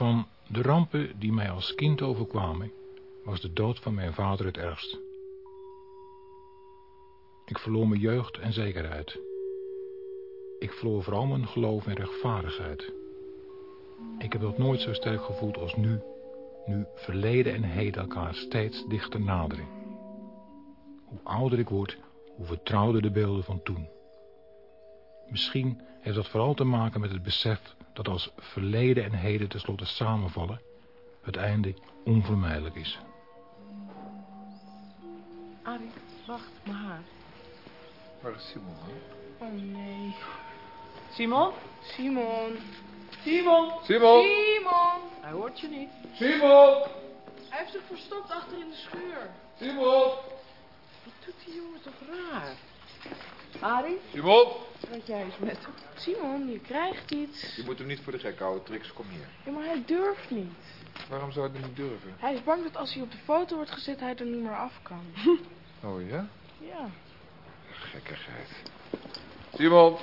Van de rampen die mij als kind overkwamen, was de dood van mijn vader het ergst. Ik verloor mijn jeugd en zekerheid. Ik verloor vooral mijn geloof en rechtvaardigheid. Ik heb dat nooit zo sterk gevoeld als nu, nu verleden en heden elkaar steeds dichter naderen. Hoe ouder ik word, hoe vertrouwder de beelden van toen. Misschien heeft dat vooral te maken met het besef dat als verleden en heden tenslotte samenvallen, het einde onvermijdelijk is. Arie, wacht, mijn haar. Waar is Simon? Hè? Oh nee. Simon? Simon. Simon? Simon! Simon! Hij hoort je niet. Simon! Hij heeft zich verstopt achter in de schuur. Simon! Wat doet die jongen toch raar? Arie, Simon! Wat jij eens met hem. Simon, je krijgt iets. Je moet hem niet voor de gek houden, Trix, kom hier. Ja, maar hij durft niet. Waarom zou hij niet durven? Hij is bang dat als hij op de foto wordt gezet, hij er niet meer af kan. Oh ja? Ja. Gekkigheid. Simon!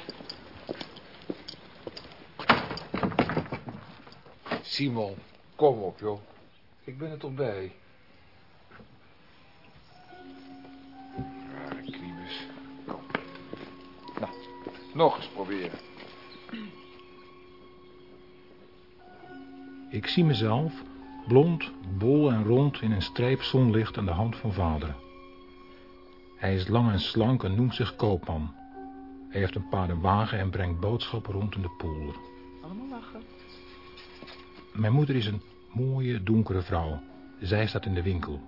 Simon, kom op joh. Ik ben er toch nog eens proberen. Ik zie mezelf, blond, bol en rond in een streep zonlicht aan de hand van vader. Hij is lang en slank en noemt zich koopman. Hij heeft een paardenwagen en brengt boodschappen rond in de polder. Allemaal lachen. Mijn moeder is een mooie, donkere vrouw. Zij staat in de winkel.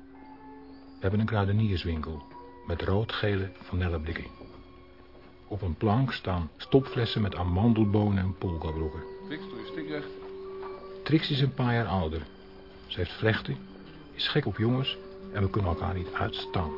We hebben een kruidenierswinkel met rood-gele vanilleblikken. Op een plank staan stopflessen met amandelbonen en polkabroeken. Trix, doe je. Trix is een paar jaar ouder. Ze heeft vlechten, is gek op jongens en we kunnen elkaar niet uitstaan.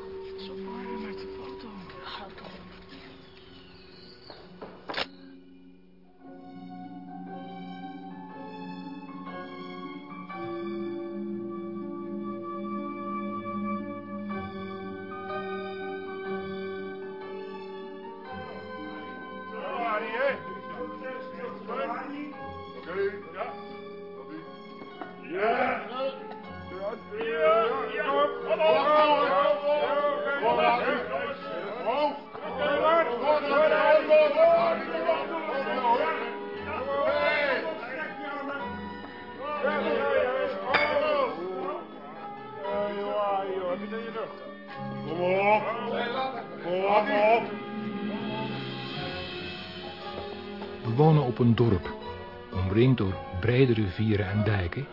En dijken,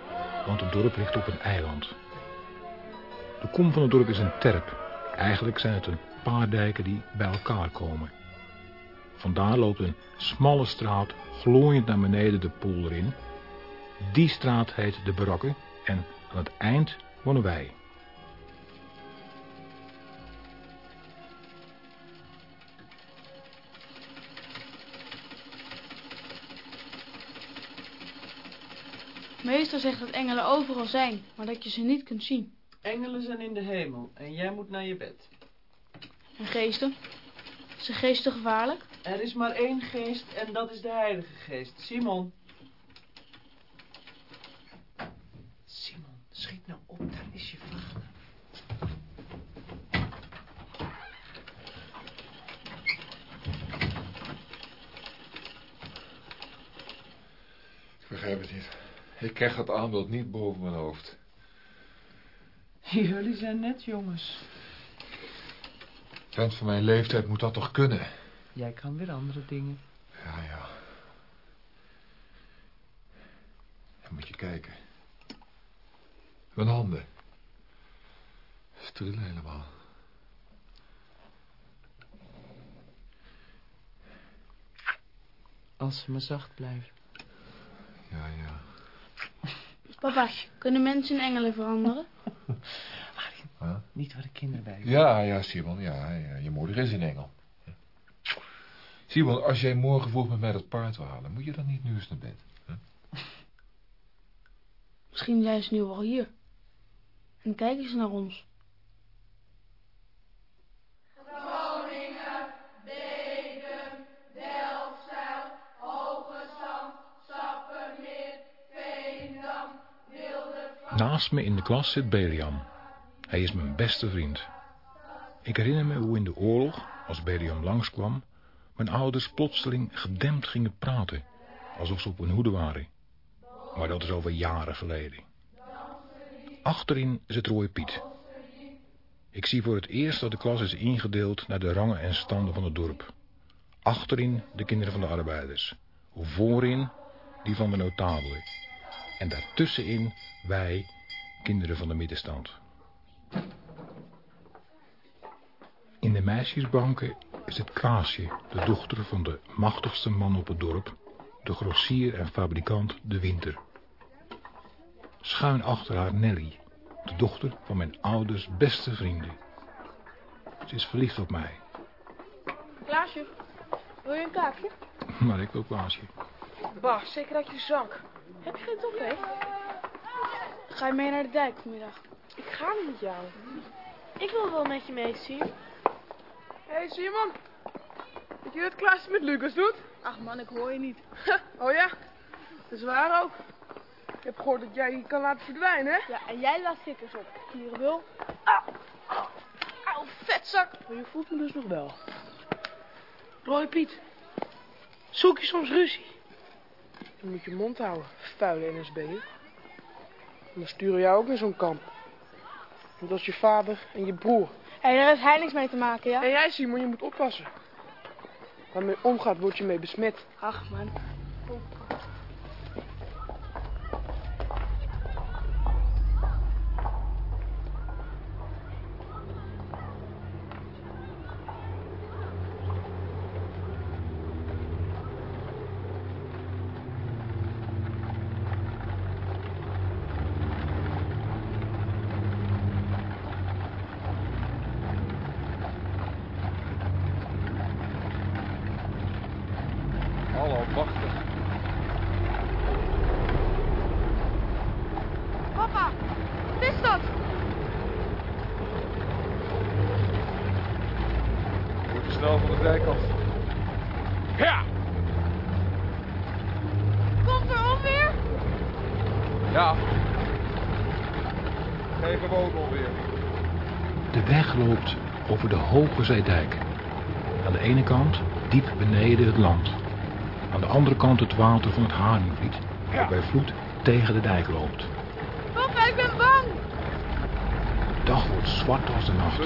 want het dorp ligt op een eiland. De kom van het dorp is een terp. Eigenlijk zijn het een paar dijken die bij elkaar komen. Vandaar loopt een smalle straat glooiend naar beneden de polder in. Die straat heet de Barakken en aan het eind wonen wij. Meester zegt dat engelen overal zijn, maar dat je ze niet kunt zien. Engelen zijn in de hemel en jij moet naar je bed. En geesten? Zijn geesten gevaarlijk? Er is maar één geest en dat is de heilige geest. Simon. Simon, schiet nou op, daar is je vader. Ik begrijp het niet. Ik krijg dat aanbeeld niet boven mijn hoofd. Jullie zijn net jongens. Vent van mijn leeftijd moet dat toch kunnen? Jij kan weer andere dingen. Ja, ja. Dan moet je kijken. Mijn handen. Ze trillen helemaal. Als ze maar zacht blijven. Ja, ja. Papa, kunnen mensen in engelen veranderen? Huh? Niet waar de kinderen bij Ja, ja, Simon, ja, ja. Je moeder is een engel. Simon, als jij morgen vroeg met mij dat paard wil halen, moet je dan niet nu eens naar bed? Misschien zijn ze nu al hier. En kijken ze naar ons. Naast me in de klas zit Beliam. Hij is mijn beste vriend. Ik herinner me hoe in de oorlog, als Beliam langskwam, mijn ouders plotseling gedempt gingen praten, alsof ze op hun hoede waren. Maar dat is over jaren geleden. Achterin zit Roy Piet. Ik zie voor het eerst dat de klas is ingedeeld naar de rangen en standen van het dorp. Achterin de kinderen van de arbeiders. Voorin die van de notabelen. En daartussenin wij, kinderen van de middenstand. In de meisjesbanken is het Klaasje, de dochter van de machtigste man op het dorp, de grossier en fabrikant De Winter. Schuin achter haar Nelly, de dochter van mijn ouders beste vrienden. Ze is verliefd op mij, Klaasje, wil je een kaakje? maar ik wil Klaasje. Bah, zeker uit je zak. Heb je geen toffee? Ga je mee naar de dijk vanmiddag? Ik ga niet met jou. Ik wil wel met je mee, Sim. Hé hey, Simon. Weet je wat Klaasje met Lucas doet? Ach man, ik hoor je niet. Oh ja? Dat is waar ook. Ik heb gehoord dat jij je kan laten verdwijnen, hè? Ja, en jij laat stickers op. Hier wil. Auw, vetzak. Maar je voelt me dus nog wel. Roy Piet. Zoek je soms ruzie? Dan moet je mond houden, vuile NSB'er. En dan sturen we jou ook naar zo'n kamp. Want dat is je vader en je broer. Hé, daar heeft hij niks mee te maken, ja? En jij Simon, je moet oppassen. Waarmee je omgaat, word je mee besmet. Ach man. Hallo, wacht. Papa, wat is dat? We moeten snel van de dijk af. Ja! Komt er onweer? Ja. Geen gewoon onweer. De weg loopt over de Hoge Zeedijk. Aan de ene kant diep beneden het land. Aan de andere kant het water van het Haringvliet, dat bij vloed tegen de dijk loopt. Papa, ik ben bang. De dag wordt zwart als de nacht,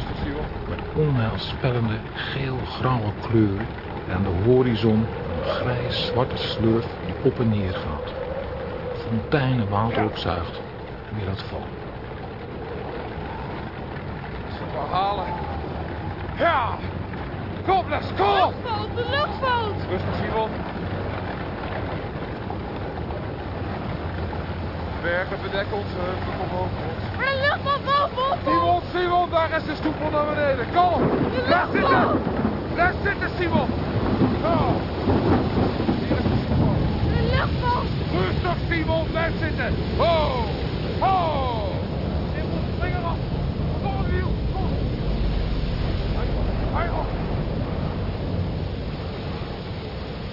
met onheilspellende geel-grauwe kleuren en aan de horizon een grijs-zwarte slurf die op en neer gaat. Fonteinen water opzuigt en weer laat vallen. Zullen we halen? Ja! Kom, Les, kom! Luchtvalt, de luchtvalt. Rustig, Simon. Bergen bedekken onze heuvel kom over ons. Maar de luchtvalt boven ons. Simon, Simon, daar is de stoepel naar beneden. Kalm! Blijf zitten! Blijf zitten, Simon! Zo! Hier is de Simon. De luchtvalt. Rustig, Simon, blijf zitten! Ho! Ho! Simon, spring eraf! Kom op, wiel! Kom! Hou je vast!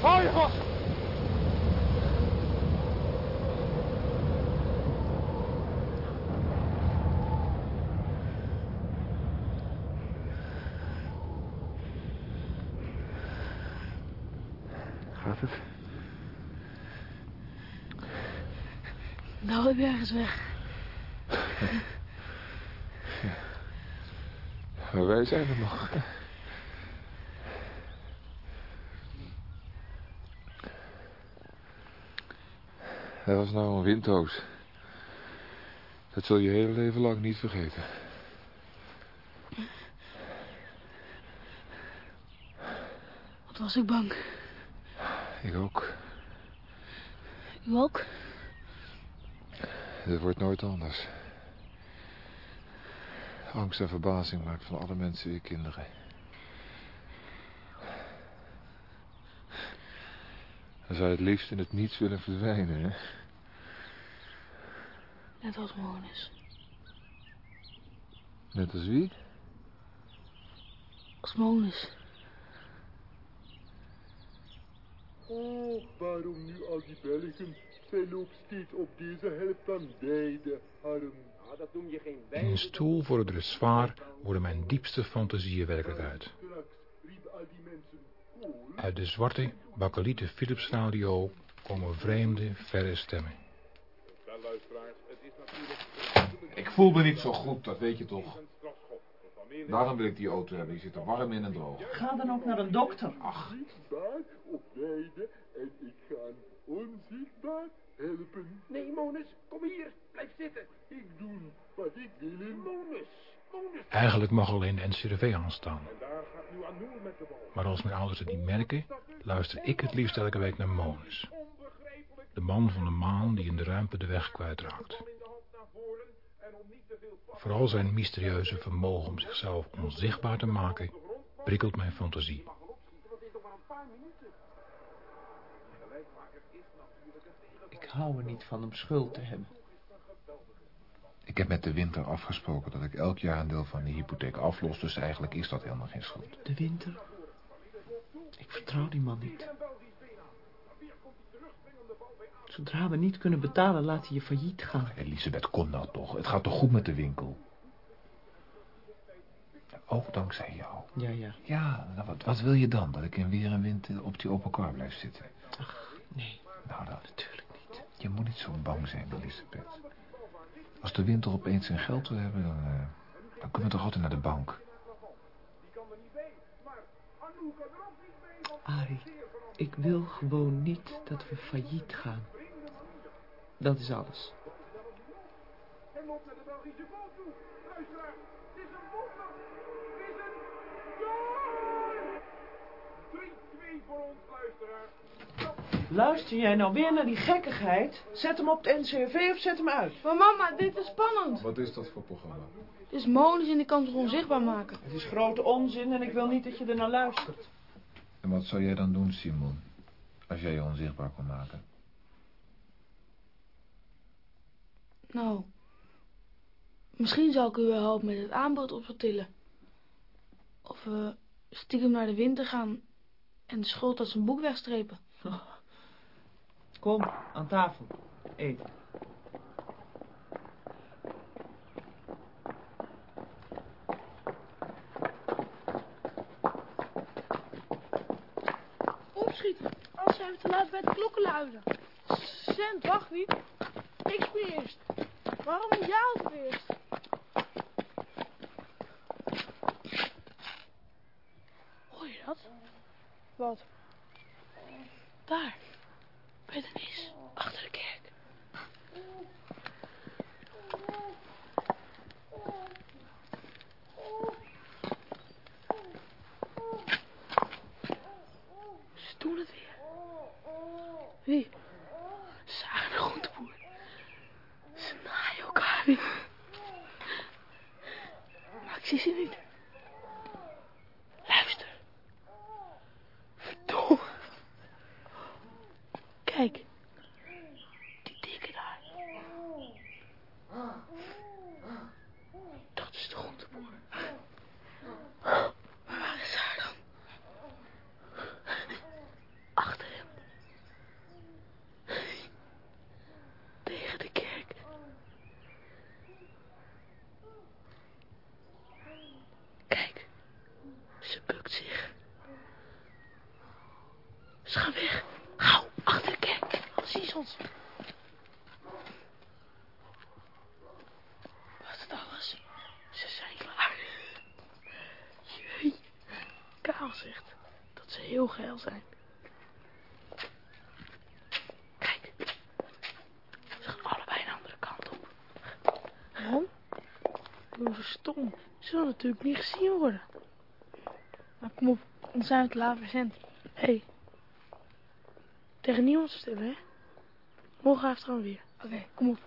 Hou je vast! Gaat het? Nou, je ergens weg. Maar wij zijn er nog. Dat was nou een windhoos. Dat zul je hele leven lang niet vergeten. Wat was ik bang. Ik ook. U ook? Het wordt nooit anders. Angst en verbazing maakt van alle mensen weer kinderen. Dan zou je het liefst in het niets willen verdwijnen, hè? Net als Monis. Net als wie? Als Monis. Oeh, Waarom nu al die Belgen? Zij loopt steeds op deze helft van beide armen. Nou, dat noem je geen In een stoel voor het zwaar worden mijn diepste fantasieën mensen kool. Uit de zwarte, bakkelieten Philips radio komen vreemde, verre stemmen. Wel, luisteraars, het is natuurlijk... Ik voel me niet zo goed, dat weet je toch. Daarom wil ik die auto hebben. Die zit er warm in en droog. Ga dan ook naar een dokter. Ach, Zichtbaar op en ik ga onzichtbaar helpen. Nee, Monus, kom hier. Blijf zitten. Ik doe wat ik wil in Monus, Monus. Eigenlijk mag alleen de NCRV aanstaan. En daar gaat nu Anour met de bal. Maar als mijn ouders het niet merken, luister ik het liefst elke week naar Monus. De man van de maan die in de ruimte de weg kwijtraakt. Vooral zijn mysterieuze vermogen om zichzelf onzichtbaar te maken, prikkelt mijn fantasie. Ik hou er niet van om schuld te hebben. ik heb met de winter afgesproken dat ik elk jaar een deel van de hypotheek aflos. Dus eigenlijk is dat helemaal geen schuld. De winter. Ik vertrouw die man niet. Zodra we niet kunnen betalen, laat hij je failliet gaan. Elisabeth, kom nou toch. Het gaat toch goed met de winkel? Ook dankzij jou. Ja, ja. Ja, nou, wat, wat wil je dan? Dat ik in weer en wind op die open car blijf zitten? Ach, nee, Nou dan, natuurlijk niet. je moet niet zo bang zijn, Elisabeth. Als de winter opeens zijn geld wil hebben, dan, eh, dan kunnen we toch altijd naar de bank. Arie, ik wil gewoon niet dat we failliet gaan. Dat is alles. Loopt naar de Belgische goal toe. Luisteraar, het is een wonder. Het is een goal. 3-2 voor ons, luisteraar. Luister jij nou weer naar die gekkigheid? Zet hem op de NCRV of zet hem uit. Maar mama, dit is spannend. Wat is dat voor programma? Het is Monus en die kan zich onzichtbaar maken. Het is grote onzin en ik wil niet dat je er naar luistert. En wat zou jij dan doen, Simon? Als jij je onzichtbaar kon maken? Nou, misschien zou ik u wel helpen met het aanbod op te tillen. Of we stiekem naar de winter gaan en de schuld uit zijn boek wegstrepen. Kom, aan tafel. Eet. Opschieten, anders zijn we te laat bij de klokken luiden. Cent, wacht niet. Ik eerst. Waarom moet jij altijd? Hoor je dat? Wat? Daar. Bij de. Achter de kerk. Ze doen het weer. Wie? Zagen de groenteboer. Ze naaien elkaar weer. Maar ik zie ze niet. Luister. Verdomme. Kijk. Die dikke daar. Dat is de groenteboer. Maar waar is haar dan? Achter hem. Tegen de kerk. Kijk. Ze bukt zich. Ze gaan weg. Gauw, achter de kerk. Anders zien ze ons. Was het alles? Ze zijn klaar. Jee. Kaal zegt dat ze heel geil zijn. Kijk. Ze gaan allebei een andere kant op. Waarom? Ze zullen natuurlijk niet gezien worden. Kom op, dan zijn we te laat. Hé. Hey. Tegen niemand stillen, hè? Morgen gaat het gewoon weer. Oké, kom op.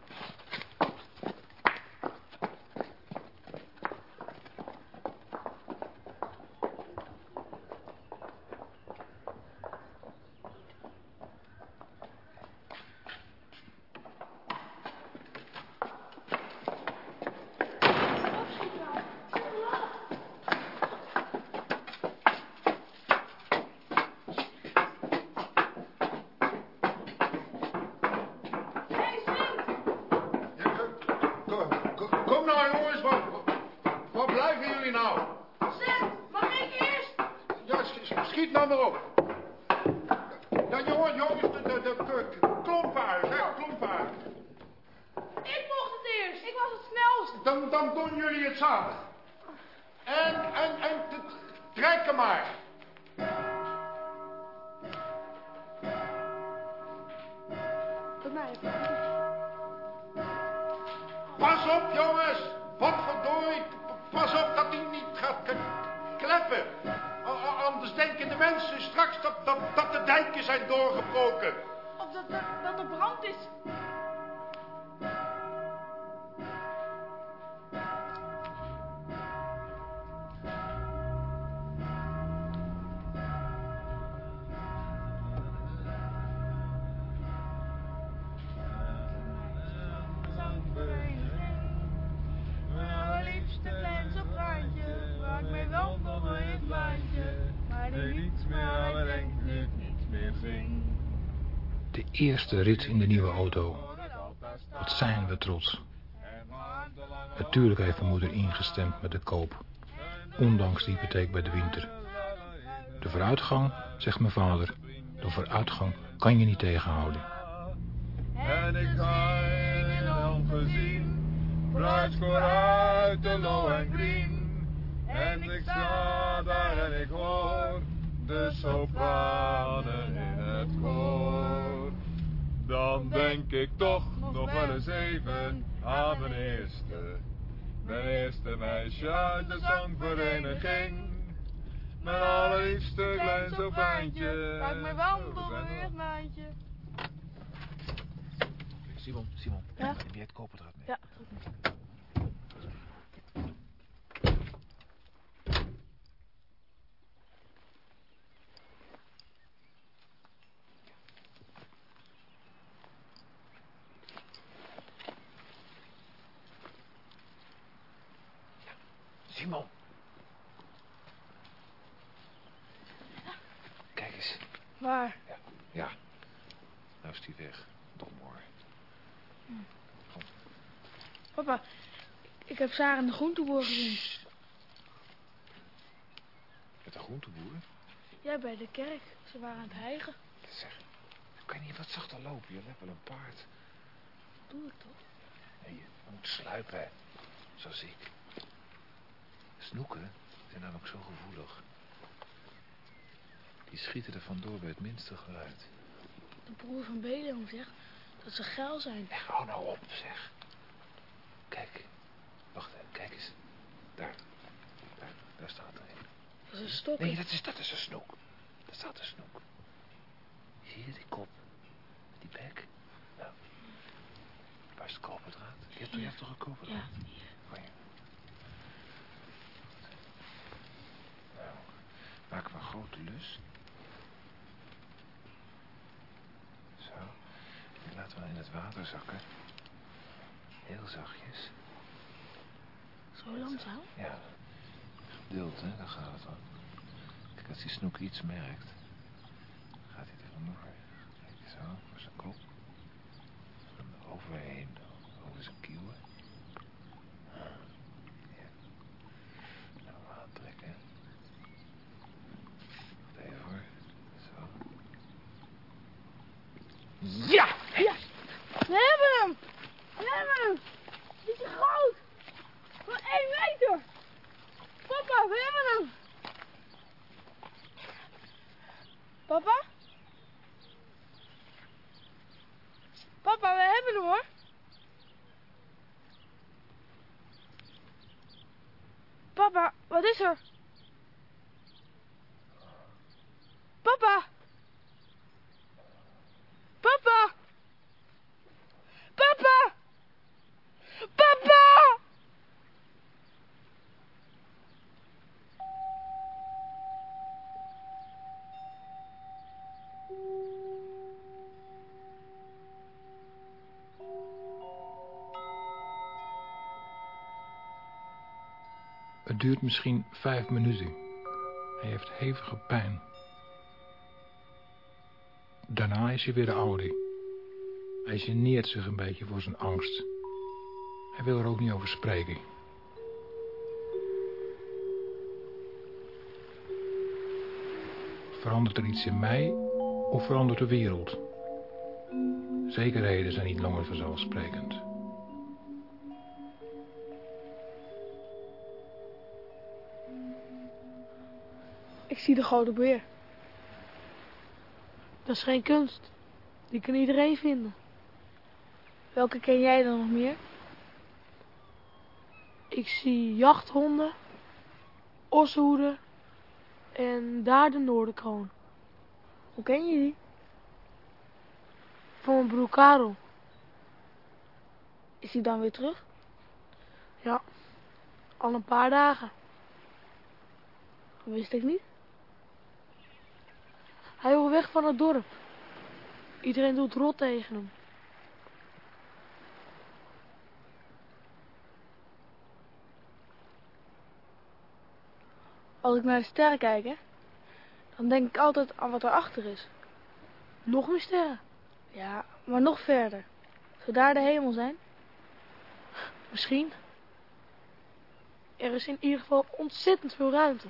dat, eerste rit in de nieuwe auto. Wat zijn we trots. Natuurlijk heeft mijn moeder ingestemd met de koop. Ondanks de hypotheek bij de winter. De vooruitgang, zegt mijn vader. De vooruitgang kan je niet tegenhouden. En ik ga in ongezien, bruidskoor uit de low en green. En ik sta daar en ik hoor de sopranen in het koor. Dan denk ik toch nog wel eens even aan mijn eerste, mijn eerste meisje uit de zangvereniging. Mijn allerliefste klein sofaantje. Waar ik mee wandel in het landje. Simon, Simon. Ja? Heb jij het koperdraad mee? Ja, Simon. Kijk eens. Waar? Ja. Nou is die weg. Domhoor. Papa, ik heb Sarah de groenteboer gezien. Met de groenteboer? Jij bij de kerk. Ze waren aan het hijgen. Zeg, kan je niet wat zachter lopen? Je hebt wel een paard. Doe ik toch? Nee, je moet sluipen. Zoals ik. Snoeken zijn namelijk zo gevoelig. Die schieten er vandoor bij het minste geluid. De broer van Beleon zegt dat ze geil zijn. Echt, hou nou op, zeg. Kijk. Wacht, hè, kijk eens. Daar. Daar, daar staat er een. Dat. Nee, dat is, dat is een snoek. Daar staat een snoek. Zie je die kop? Die bek? Nou. Waar is het koperdraad? Je hebt, je hebt toch een koperdraad? Ja, hier. Oh, ja. Nou, maken we een grote lus. Zo. Die laten we in het water zakken. Heel zachtjes. Zo langzaam? Ja. Geduld, hè, daar gaat het om. Als die snoek iets merkt, gaat hij er vandoor. Kijk, zo, voor zijn kop. En overheen, over zijn kieuwen. Ja. Nou, aantrekken. Wacht even hoor. Zo. Ja! Ja! We hebben hem! We hebben hem! Die is groot! Van 1 meter! Papa, we hebben hem! Papa? Papa, we hebben hem hoor! Papa, wat is er? Papa! Duurt misschien vijf minuten. Hij heeft hevige pijn. Daarna is hij weer de oude. Hij geneert zich een beetje voor zijn angst. Hij wil er ook niet over spreken. Verandert er iets in mij of verandert de wereld? Zekerheden zijn niet langer vanzelfsprekend. Ik zie de gouden beer. Dat is geen kunst. Die kan iedereen vinden. Welke ken jij dan nog meer? Ik zie jachthonden, ossenhoeden en daar de Noorderkroon. Hoe ken je die? Van mijn broer Karel. Is hij dan weer terug? Ja, al een paar dagen. Dat wist ik niet. Hij wil weg van het dorp. Iedereen doet rot tegen hem. Als ik naar de sterren kijk, hè, dan denk ik altijd aan wat erachter is. Nog meer sterren. Ja, maar nog verder. Zou daar de hemel zijn? Misschien. Er is in ieder geval ontzettend veel ruimte.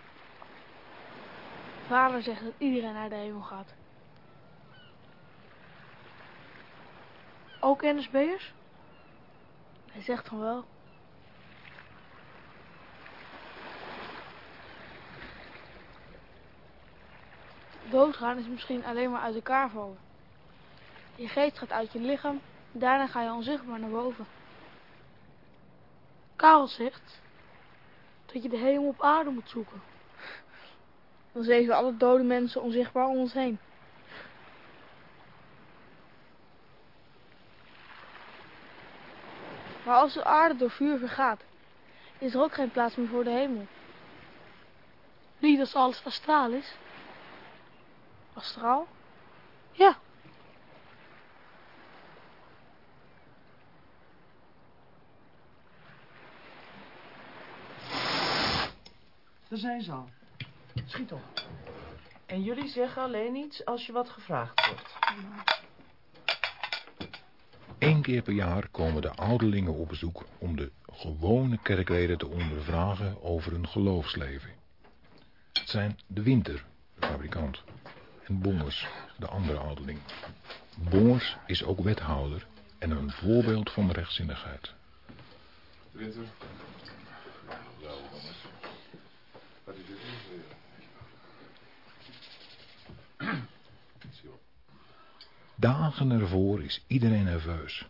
Vader zegt dat iedereen naar de hemel gaat. Ook NSB'ers? Hij zegt van wel. Doodgaan is misschien alleen maar uit elkaar vallen. Je geest gaat uit je lichaam, daarna ga je onzichtbaar naar boven. Karel zegt dat je de hemel op aarde moet zoeken. Dan zeven alle dode mensen onzichtbaar om ons heen. Maar als de aarde door vuur vergaat, is er ook geen plaats meer voor de hemel. Niet als alles astraal is. Astraal? Ja. Daar zijn ze al. Schiet op. En jullie zeggen alleen iets als je wat gevraagd wordt. Eén keer per jaar komen de ouderlingen op bezoek om de gewone kerkleden te ondervragen over hun geloofsleven. Het zijn de Winter, de fabrikant, en Bongers, de andere ouderling. Bongers is ook wethouder en een voorbeeld van rechtzinnigheid. Winter. Wel, jongens. Wat is dit nu weer? Zo. Dagen ervoor is iedereen nerveus.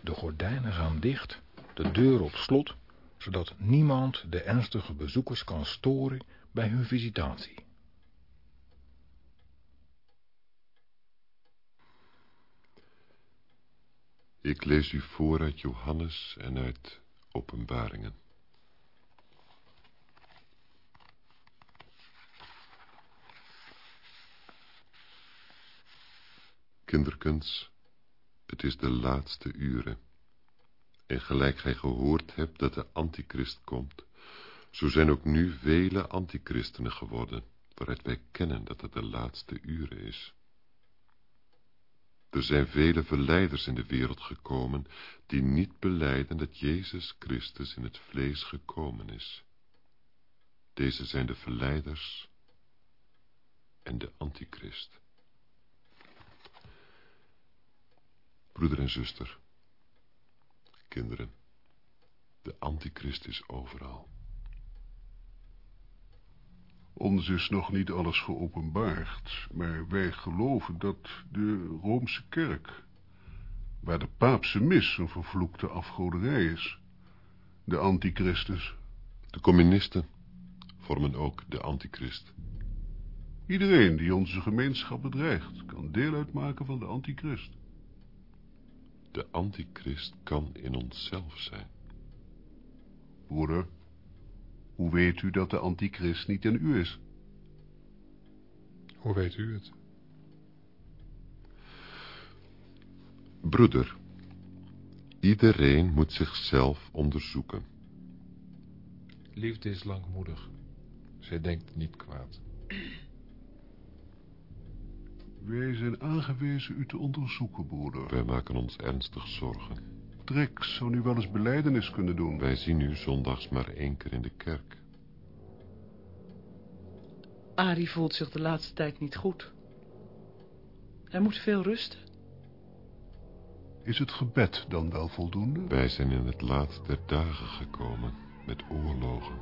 De gordijnen gaan dicht, de deur op slot, zodat niemand de ernstige bezoekers kan storen bij hun visitatie. Ik lees u voor uit Johannes en uit Openbaringen. Kinderkens, het is de laatste uren. En gelijk gij gehoord hebt dat de antichrist komt, zo zijn ook nu vele antichristenen geworden, waaruit wij kennen dat het de laatste uren is. Er zijn vele verleiders in de wereld gekomen, die niet beleiden dat Jezus Christus in het vlees gekomen is. Deze zijn de verleiders en de antichrist. Broeder en zuster, kinderen, de antichrist is overal. Ons is nog niet alles geopenbaard, maar wij geloven dat de Roomse kerk, waar de paapse mis een vervloekte afgoderij is, de antichristus. De communisten vormen ook de antichrist. Iedereen die onze gemeenschap bedreigt, kan deel uitmaken van de antichrist. De antichrist kan in onszelf zijn. Broeder, hoe weet u dat de antichrist niet in u is? Hoe weet u het? Broeder, iedereen moet zichzelf onderzoeken. Liefde is langmoedig. Zij denkt niet kwaad. Wij zijn aangewezen u te onderzoeken, broeder. Wij maken ons ernstig zorgen. Trek zou nu wel eens beleidenis kunnen doen. Wij zien u zondags maar één keer in de kerk. Arie voelt zich de laatste tijd niet goed. Hij moet veel rusten. Is het gebed dan wel voldoende? Wij zijn in het laatst der dagen gekomen, met oorlogen,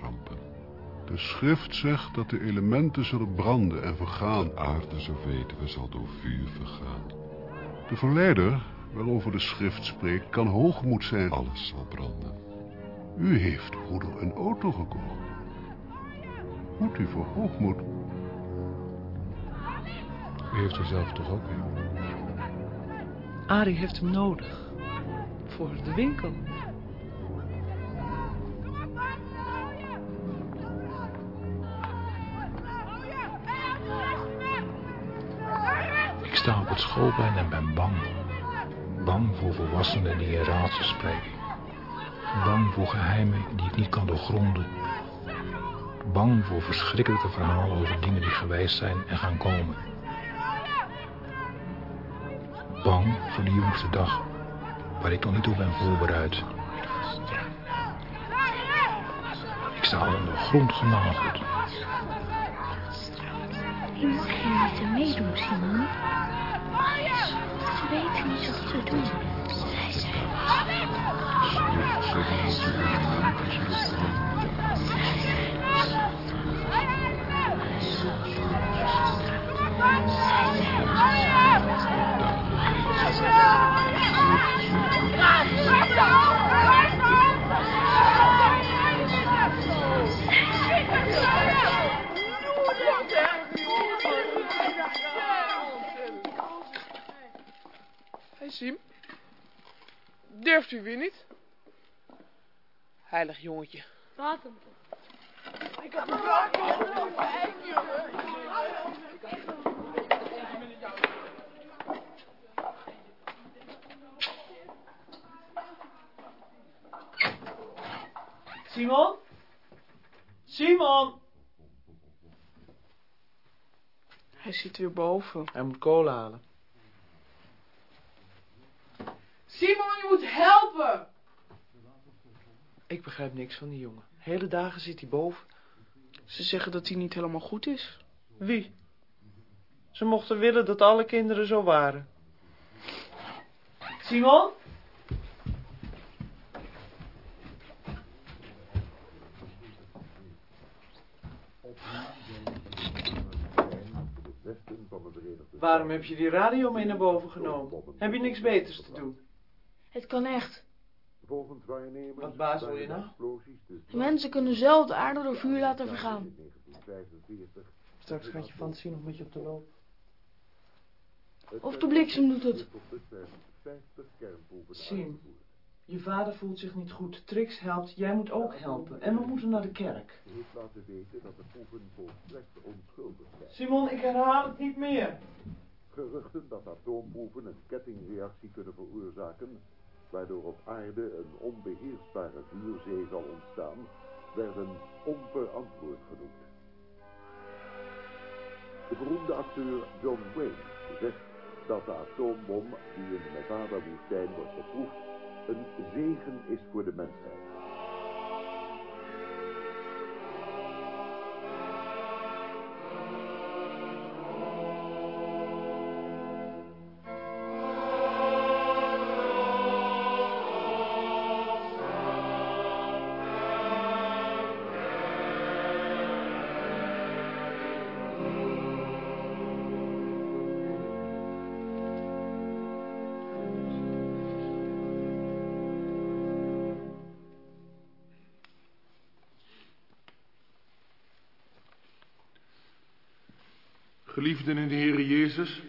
rampen. De schrift zegt dat de elementen zullen branden en vergaan. De aarde, zo weten we, zal door vuur vergaan. De verleider, waarover de schrift spreekt, kan hoogmoed zijn. Alles zal branden. U heeft broeder een auto gekocht. Moet u voor hoogmoed? U heeft er zelf toch ook een? Arie heeft hem nodig. Voor de winkel. Het schoolplein en ben bang. Bang voor volwassenen die in raadsels spreken. Bang voor geheimen die ik niet kan doorgronden. Bang voor verschrikkelijke verhalen over dingen die geweest zijn en gaan komen. Bang voor die jongste dag, waar ik nog niet op ben voorbereid. Ik sta al onder de grond genageld. Je mag hier niet meedoen, Simon. Weten niet wat ze doen. Zij zijn... Hé, Sim. Durft u weer niet? Heilig jongetje. Laat hem. Ik heb een Simon? Simon! Hij zit weer boven. Hij moet kolen halen. Simon, je moet helpen! Ik begrijp niks van die jongen. Hele dagen zit hij boven. Ze zeggen dat hij niet helemaal goed is. Wie? Ze mochten willen dat alle kinderen zo waren. Simon? Waarom heb je die radio mee naar boven genomen? Heb je niks beters te doen? Het kan echt. Volgens waarnemers Wat baas wil je nou? De mensen kunnen zelf de aarde door vuur laten vergaan. Straks gaat je fantasie nog met je op de loop. Of de bliksem doet het. Sim, je vader voelt zich niet goed. Trix helpt, jij moet ook helpen. En we moeten naar de kerk. Simon, ik herhaal het niet meer. Geruchten dat atoomproeven een kettingreactie kunnen veroorzaken, waardoor op aarde een onbeheersbare vuurzee zal ontstaan, werden onverantwoord genoemd. De beroemde acteur John Wayne zegt dat de atoombom die in Nevada-woestijn wordt beproefd een zegen is voor de mensheid. Geliefden in de Heere Jezus.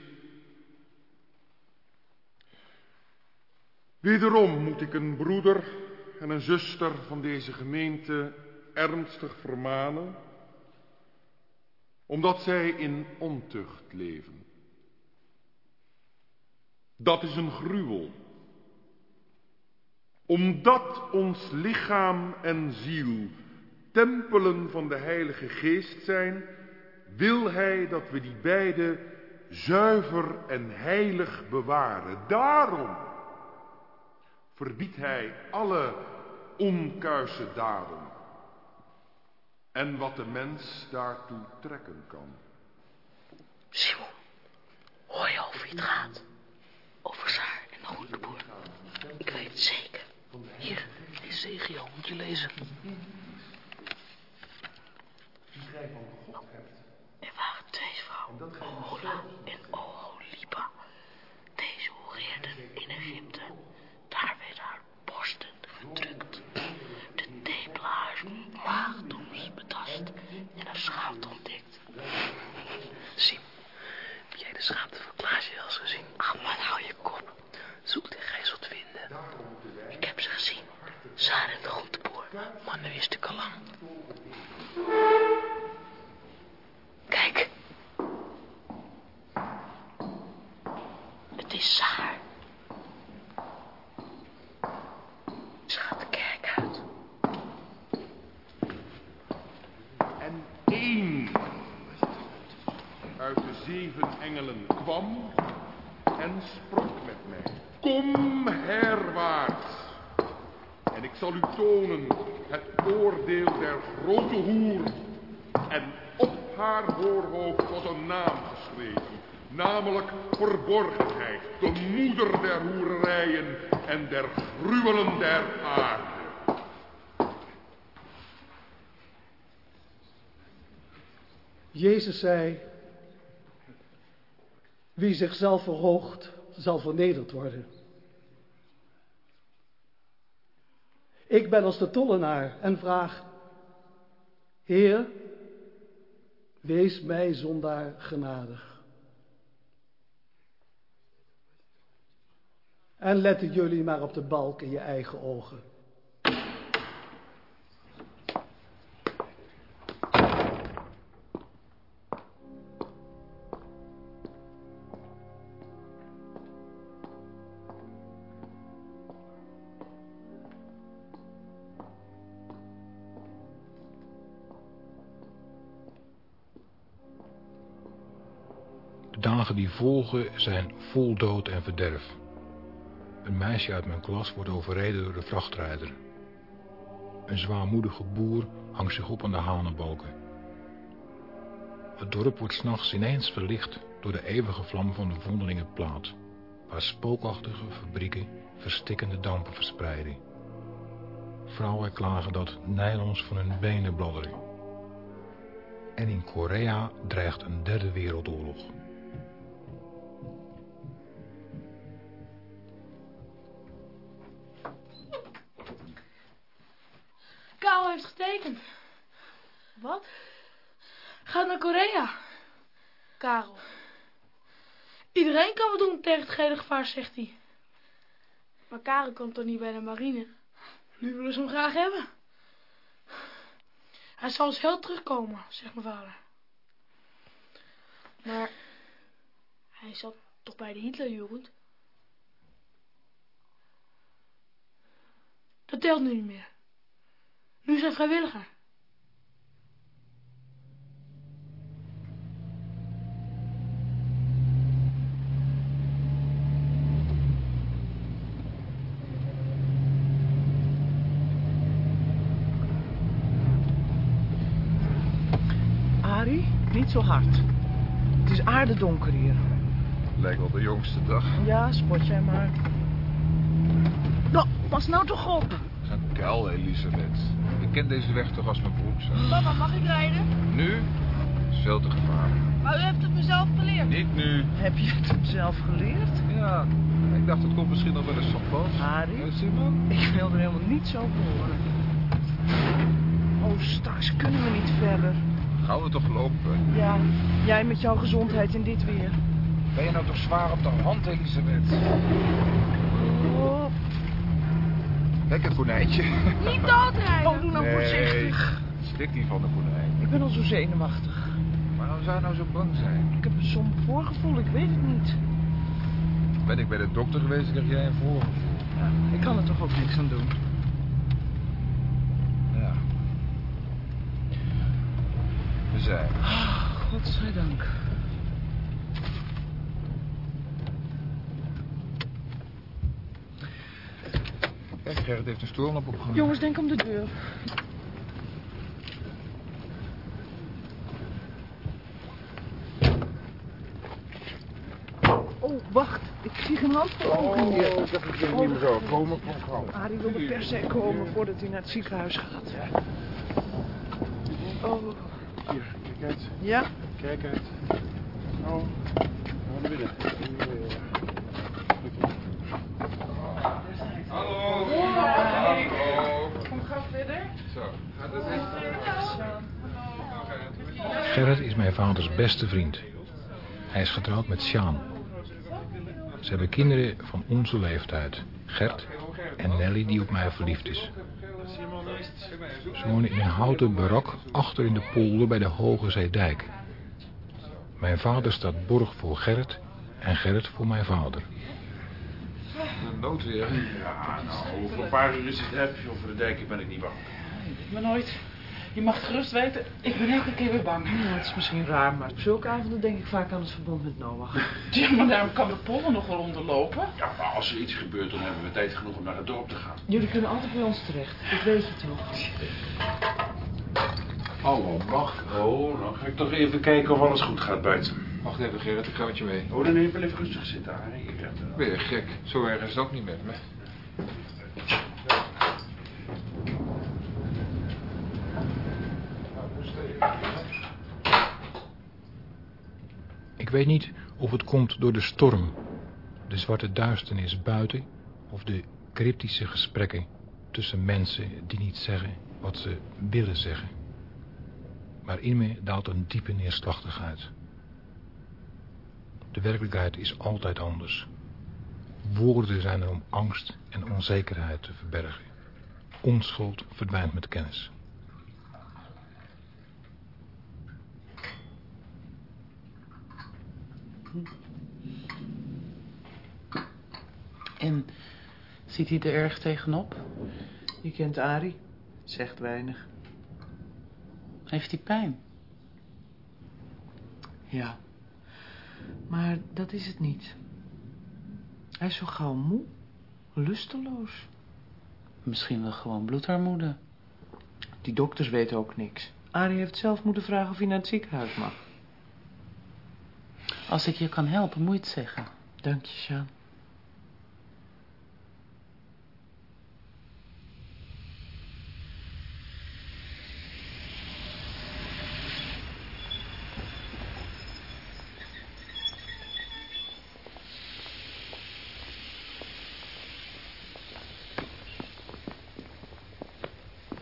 Wederom moet ik een broeder en een zuster van deze gemeente ernstig vermanen, omdat zij in ontucht leven. Dat is een gruwel. Omdat ons lichaam en ziel tempelen van de Heilige Geest zijn, wil hij dat we die beide zuiver en heilig bewaren. Daarom verbiedt hij alle onkuise daden. en wat de mens daartoe trekken kan. Simon, hoor je over wie het gaat? Over Saar en de goede boer. Ik weet het zeker. Hier, Ezekiel, moet je lezen. Er waren Ohola en Oholiba. Deze hoereerden in Egypte. Daar werden haar borsten gedrukt. De tepelaars maagdoms betast en een schaamte ontdekt. Sim, heb jij de schaamte van Klaasje wel eens gezien? Ach man, hou je kop. Zoek de zult vinden. Ik heb ze gezien. Saar en de groenteboer. Mannen wist ik al lang. Kijk. Het is Saar. Ze gaat de kerk uit. En één uit de zeven engelen kwam en sprak met mij. Kom herwaarts. En ik zal u tonen het oordeel der grote hoer. En op haar voorhoofd was een naam geschreven. Namelijk verborgenheid, de moeder der hoererijen en der gruwelen der aarde. Jezus zei, wie zichzelf verhoogt, zal vernederd worden. Ik ben als de tollenaar en vraag, Heer, wees mij zondaar genadig. En letten jullie maar op de balk in je eigen ogen. Volgen zijn vol dood en verderf. Een meisje uit mijn klas wordt overreden door de vrachtrijder. Een zwaarmoedige boer hangt zich op aan de hanenbalken. Het dorp wordt s'nachts ineens verlicht door de eeuwige vlam van de vondelingenplaat, waar spookachtige fabrieken verstikkende dampen verspreiden. Vrouwen klagen dat nylons van hun benen bladderen. En in Korea dreigt een derde wereldoorlog. Zegt hij. Maar Karel komt toch niet bij de marine? Nu willen ze hem graag hebben. Hij zal als heel terugkomen, zegt mijn vader. Maar hij zat toch bij de Hitlerjugend? Dat telt nu niet meer. Nu hij vrijwilliger. Arie, niet zo hard. Het is aardedonker hier. Lijkt wel de jongste dag. Ja, spot jij maar. Nou, pas nou toch op. Het is een kuil, Elisabeth. Ik ken deze weg toch als mijn broekzak. Papa, mag ik rijden? Nu? Het is veel te gevaarlijk. Maar u hebt het mezelf geleerd. Niet nu. Heb je het hem zelf geleerd? Ja, ik dacht het komt misschien nog wel eens van pas. Eh, Simon? Ik wil er helemaal niets over horen. Oh, straks kunnen we niet verder. Gaan we toch lopen? Ja, jij met jouw gezondheid in dit weer. Ben je nou toch zwaar op de hand, Elisabeth? Oh, het konijntje. Niet doodrijden. oh doe nou voorzichtig. Schrik niet van de konijn. Ik ben al zo zenuwachtig. Waarom zou je nou zo bang zijn? Ik heb een somber voorgevoel, ik weet het niet. Ben ik bij de dokter geweest, krijg jij een voorgevoel. Ja, ik kan er toch ook niks aan doen. we zijn. Oh, godzijdank. Kijk, Gerrit heeft een stoornap opgehangen. Jongens, denk om de deur. Oh, wacht. Ik zie geen lamp voor Oh, ja, dat is niet meer zo. Komen, kom, kom. Wilde per se komen voordat hij naar het ziekenhuis gaat. Oh, hier, kijk uit. Ja? Kijk uit. Nou, gaan we naar binnen. Hallo. Hallo. Kom gauw verder. Zo, gaat het Gerrit is mijn vaders beste vriend. Hij is getrouwd met Sjaan. Ze hebben kinderen van onze leeftijd. Gert en Nelly die op mij verliefd is. Ze wonen in een houten barak achter in de polder bij de Hoge Zeedijk. Mijn vader staat borg voor Gerrit en Gerrit voor mijn vader. Een noodweer. Ja, nou, over een paar uur is het heb. Over de dijken ben ik niet bang. Maar nooit. Je mag gerust weten, ik ben elke keer weer bang. Ja, het is misschien raar, maar op zulke avonden denk ik vaak aan het verbond met Noach. Ja, maar daarom kan de polder nog wel onderlopen. Ja, maar als er iets gebeurt, dan hebben we tijd genoeg om naar het dorp te gaan. Jullie kunnen altijd bij ons terecht, dat weet je toch. Hallo, wacht. Oh, dan ga ik toch even kijken of alles goed gaat buiten. Wacht even, Gerrit, ik ga met je mee. Oh, dan even even rustig zitten, Arie. Ik heb... Ben je gek? Zo erg is het ook niet met me. Ik weet niet of het komt door de storm, de zwarte duisternis buiten of de cryptische gesprekken tussen mensen die niet zeggen wat ze willen zeggen. Maar in me daalt een diepe neerslachtigheid. De werkelijkheid is altijd anders. Woorden zijn er om angst en onzekerheid te verbergen. Onschuld verdwijnt met kennis. En ziet hij er erg tegenop? Je kent Arie, zegt weinig. Heeft hij pijn? Ja, maar dat is het niet. Hij is zo gauw moe, lusteloos. Misschien wel gewoon bloedarmoede. Die dokters weten ook niks. Arie heeft zelf moeten vragen of hij naar het ziekenhuis mag. Als ik je kan helpen, moet je het zeggen. Dank je, Sjaan.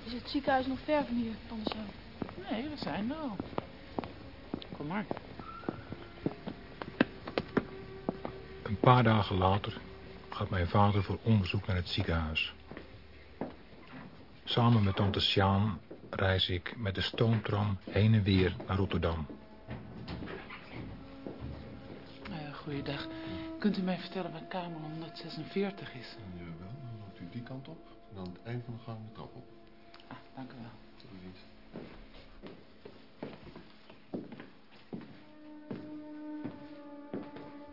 Is het ziekenhuis nog ver van hier, anders zo? Nee, we zijn er al. Kom maar. Een paar dagen later gaat mijn vader voor onderzoek naar het ziekenhuis. Samen met tante Sjaan reis ik met de stoomtram heen en weer naar Rotterdam. Uh, goeiedag. Kunt u mij vertellen waar kamer 146 is? Jawel, dan loopt u die kant op. En aan het eind van de gang de trap op. Ah, dank u wel.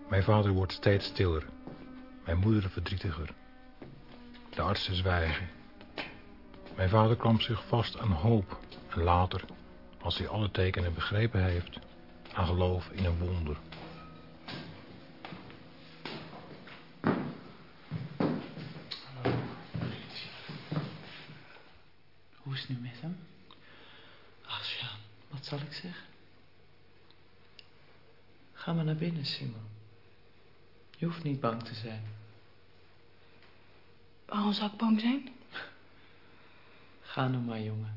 Mijn vader wordt steeds stiller. Mijn moeder verdrietiger. De artsen zwijgen. Mijn vader klampt zich vast aan hoop. En later, als hij alle tekenen begrepen heeft, aan geloof in een wonder. Hoe is het nu met hem? Ach, Sjaan, wat zal ik zeggen? Ga maar naar binnen, Simon. Je hoeft niet bang te zijn. Waarom zou ik bang zijn? Ga nou maar, jongen.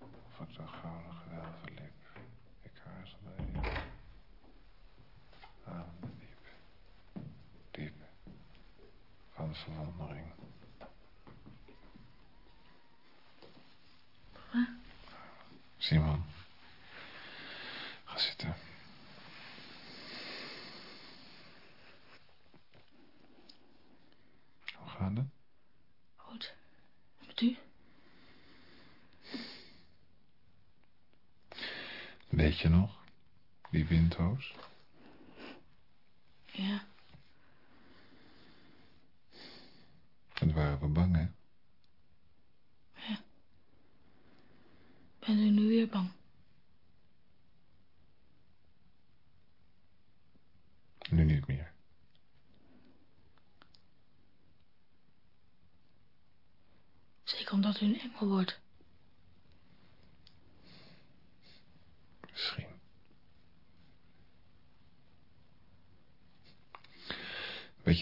Of ik zo gauw nog wel verliep. Ik aarzelde even. Ademde diep. Diep. Van verwondering. Simon. Ga zitten. Hoe gaat het? Goed. Met u? Weet je nog? Die windhoos? Ja. Dat waren we bang, hè? Ja. Bent u nu weer bang? Nu niet meer. Zeker omdat u een engel wordt. Misschien.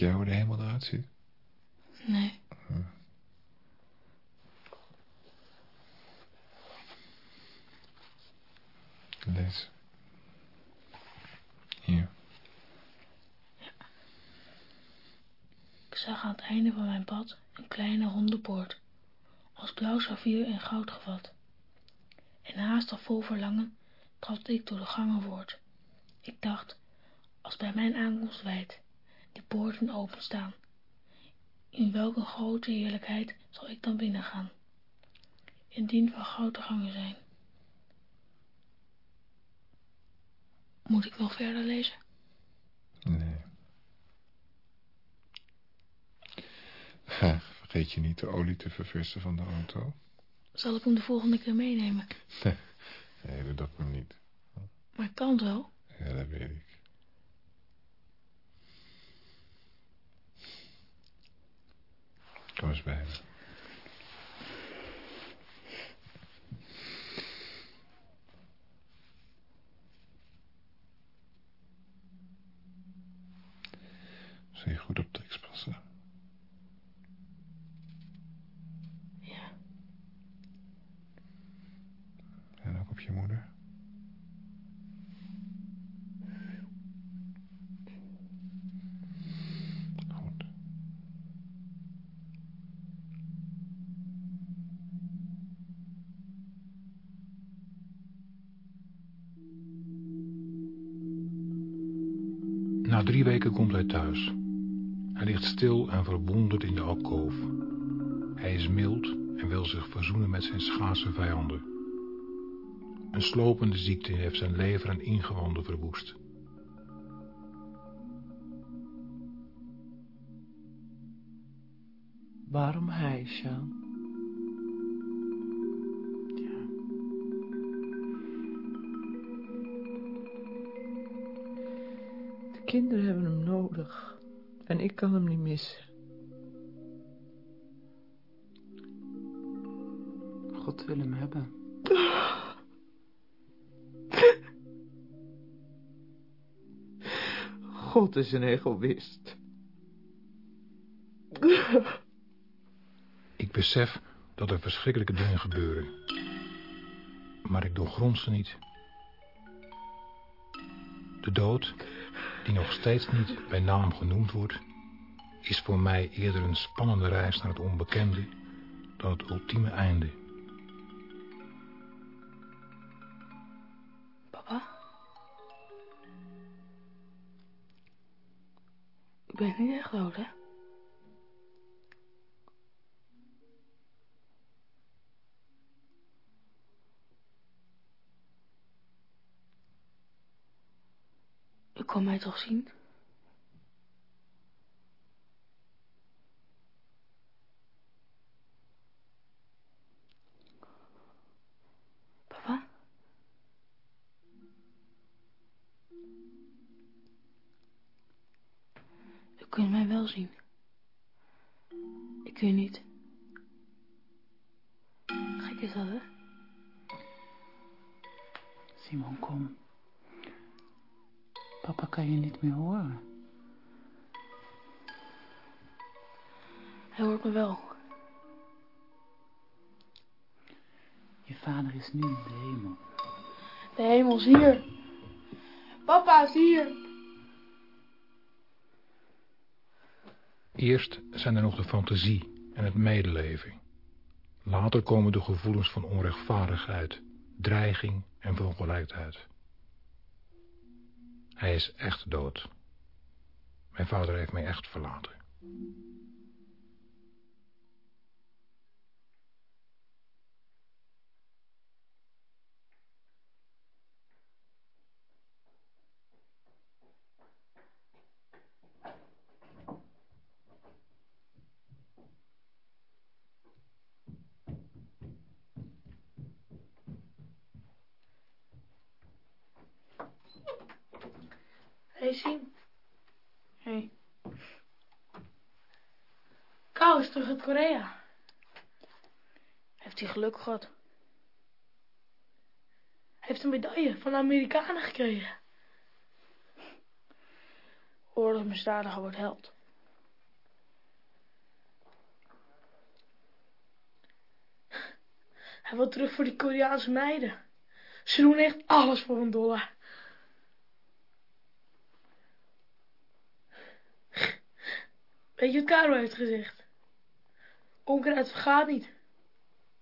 Jij hoe de hemel eruit ziet? Nee. Lees. Hier. Ik zag aan het einde van mijn pad een kleine ronde poort, als blauw saffier in goud gevat. En haastig vol verlangen trapte ik door de gangen voort. Ik dacht, als bij mijn aankomst wijd die poorten openstaan, in welke grote heerlijkheid zal ik dan binnengaan, indien van de gangen zijn. Moet ik nog verder lezen? Nee. Ha, vergeet je niet de olie te verversen van de auto. Zal ik hem de volgende keer meenemen? Nee, doe dat niet. Maar ik kan het wel. Ja, dat weet ik. Kom bij goed op Trix zich verzoenen met zijn schaarse vijanden. Een slopende ziekte heeft zijn lever en ingewanden verwoest. Waarom hij, Sjaan? De kinderen hebben hem nodig. En ik kan hem niet missen. God wil hem hebben. God is een egoïst. Ik besef dat er verschrikkelijke dingen gebeuren. Maar ik doorgrond ze niet. De dood, die nog steeds niet bij naam genoemd wordt, is voor mij eerder een spannende reis naar het onbekende dan het ultieme einde. Ben niet echt dood, hè? U kon mij toch zien? Is hier. Papa is hier. Eerst zijn er nog de fantasie en het medeleven. Later komen de gevoelens van onrechtvaardigheid, dreiging en verongelijkheid. Hij is echt dood. Mijn vader heeft mij echt verlaten. Korea. Heeft hij geluk gehad. Hij heeft een medaille van de Amerikanen gekregen. Oorlogsmisdadiger wordt held. Hij wil terug voor die Koreaanse meiden. Ze doen echt alles voor een dollar. Weet je wat Caro heeft gezegd? Onkruid vergaat niet.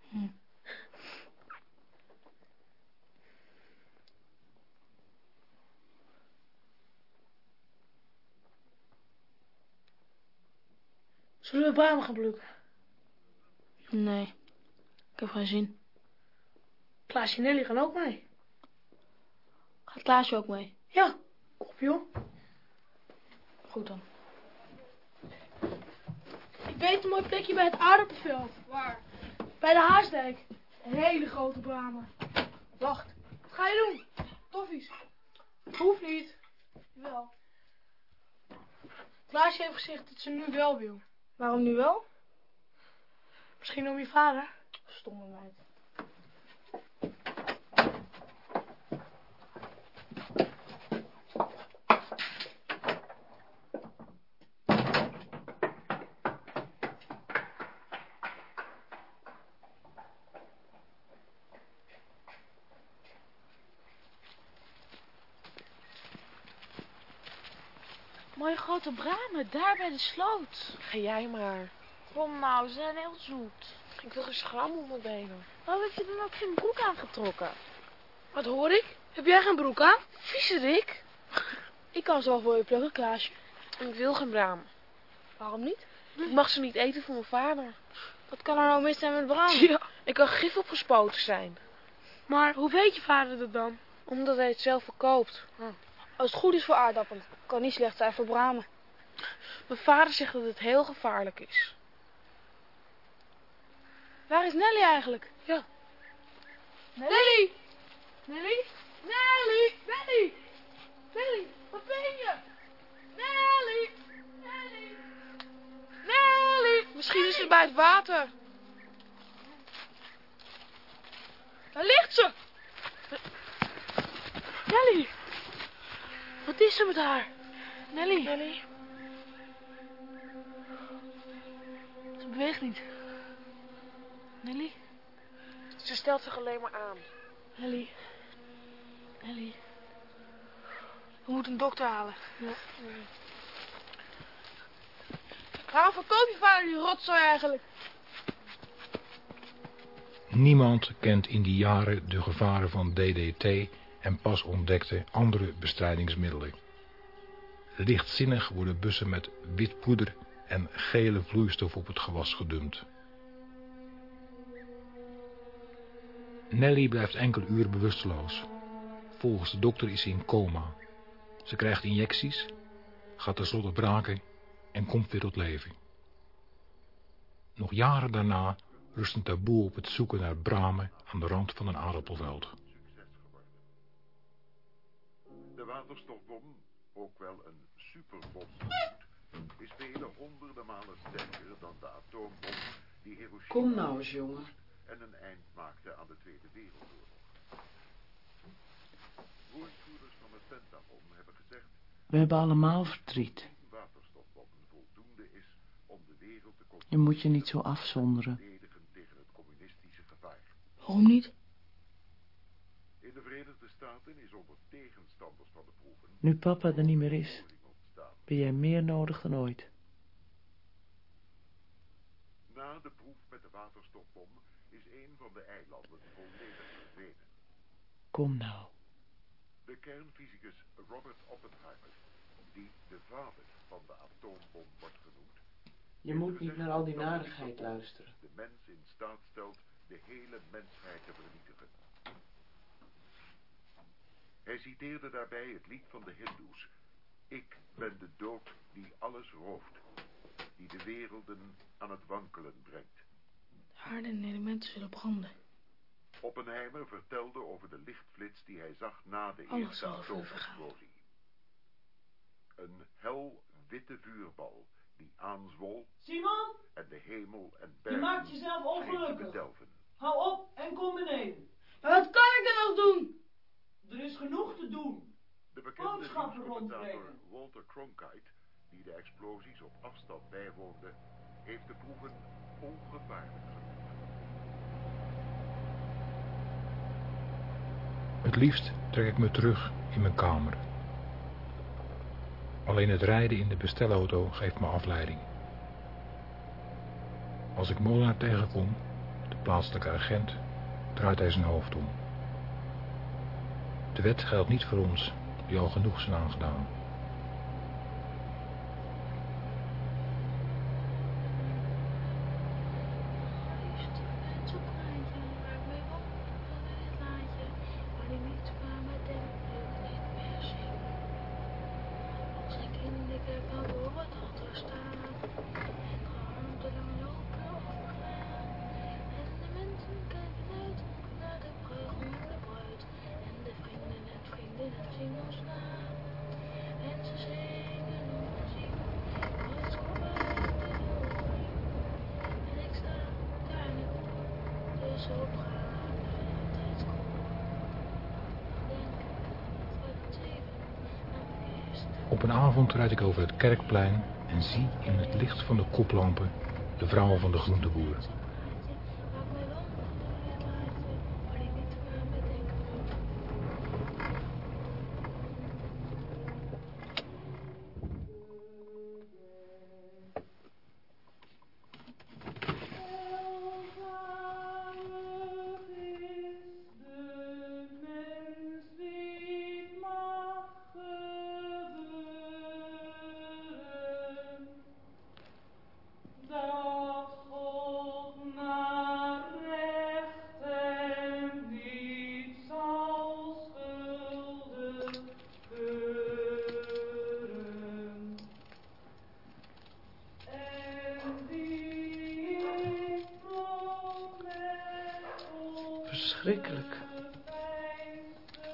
Hm. Zullen we bramen gaan plukken? Nee, ik heb geen zin. Klaasje en Nelly gaan ook mee. Gaat Klaasje ook mee? Ja, op joh. Goed dan. Weet een mooi plekje bij het aardappelveld. Waar? Bij de Haasdijk. Een hele grote bramen. Wacht, wat ga je doen? Toffies. Hoeft niet. Wel. Klaasje heeft gezegd dat ze nu wel wil. Waarom nu wel? Misschien om je vader. Stomme meid. Grote bramen, daar bij de sloot. Ga jij maar. Kom nou, ze zijn heel zoet. Ik wil geen schram op mijn benen. Waarom heb je dan ook geen broek aangetrokken? Wat hoor ik? Heb jij geen broek aan? Viezerik. Ik kan ze wel voor je plukken, Klaasje. Ik wil geen bramen. Waarom niet? Ik mag ze niet eten voor mijn vader. Wat kan er nou mis zijn met bramen? Ja, ik kan gif opgespoten zijn. Maar hoe weet je vader dat dan? Omdat hij het zelf verkoopt. Als het goed is voor aardappelen, kan niet slecht zijn voor bramen. Mijn vader zegt dat het heel gevaarlijk is. Waar is Nelly eigenlijk? Ja. Nelly! Nelly? Nelly! Nelly! Nelly, wat ben je? Nelly! Nelly! Nelly! Misschien is ze bij het water. Daar ligt ze! Nelly! Wat is er met haar? Nelly? Nelly? Beweegt niet. Nelly? Ze stelt zich alleen maar aan. Nelly. Nelly. We moeten een dokter halen. Ja. Waarom verkoop je vader die rotzooi eigenlijk? Niemand kent in die jaren de gevaren van DDT en pas ontdekte andere bestrijdingsmiddelen. Lichtzinnig worden bussen met wit poeder en gele vloeistof op het gewas gedumpt. Nelly blijft enkele uren bewusteloos. Volgens de dokter is ze in coma. Ze krijgt injecties, gaat tenslotte braken en komt weer tot leven. Nog jaren daarna rust een taboe op het zoeken naar bramen aan de rand van een aardappelveld. De waterstofbom, ook wel een superbom is vele honderden malen sterker dan de atoombom die Hiroshima Kom nou eens, jongen. en een eind maakte aan de Tweede Wereldoorlog. Woordvoerders van het Pentagon hebben gezegd We hebben allemaal verdriet. waterstofbommen voldoende is om de wereld te Je moet je niet zo afzonderen. tegen het communistische gevaar. Waarom niet? In de Verenigde Staten is onder tegenstanders van de proeven Nu papa er niet meer is, ben jij meer nodig dan ooit. Na de proef met de waterstofbom is een van de eilanden volledig verdwenen. Kom nou. De kernfysicus Robert Oppenheimer, die de vader van de atoombom wordt genoemd, Je moet niet naar al die narigheid luisteren. de mens in staat stelt de hele mensheid te vernietigen. Hij citeerde daarbij het lied van de Hindoes. Ik ben de dood die alles rooft, die de werelden aan het wankelen brengt. De aarde en elementen zullen branden. Oppenheimer vertelde over de lichtflits die hij zag na de Alles eerste atoomexplosie. Een helwitte vuurbal die aanzwol Simon, en de hemel en je bergen maakt jezelf ongelukkig. Hou op en kom beneden. Maar wat kan ik dan nog doen? Er is genoeg te doen. De bekende nieuwscommentator. Walter Cronkite, die de explosies op afstand bijwoonde, heeft de proeven ongevaarlijk genoemd. Het liefst trek ik me terug in mijn kamer. Alleen het rijden in de bestelauto geeft me afleiding. Als ik Molenaar tegenkom, de plaatselijke agent, draait hij zijn hoofd om. De wet geldt niet voor ons, al genoeg zijn aangedaan. Kerkplein en zie in het licht van de koplampen de vrouwen van de groenteboer. Verschrikkelijk.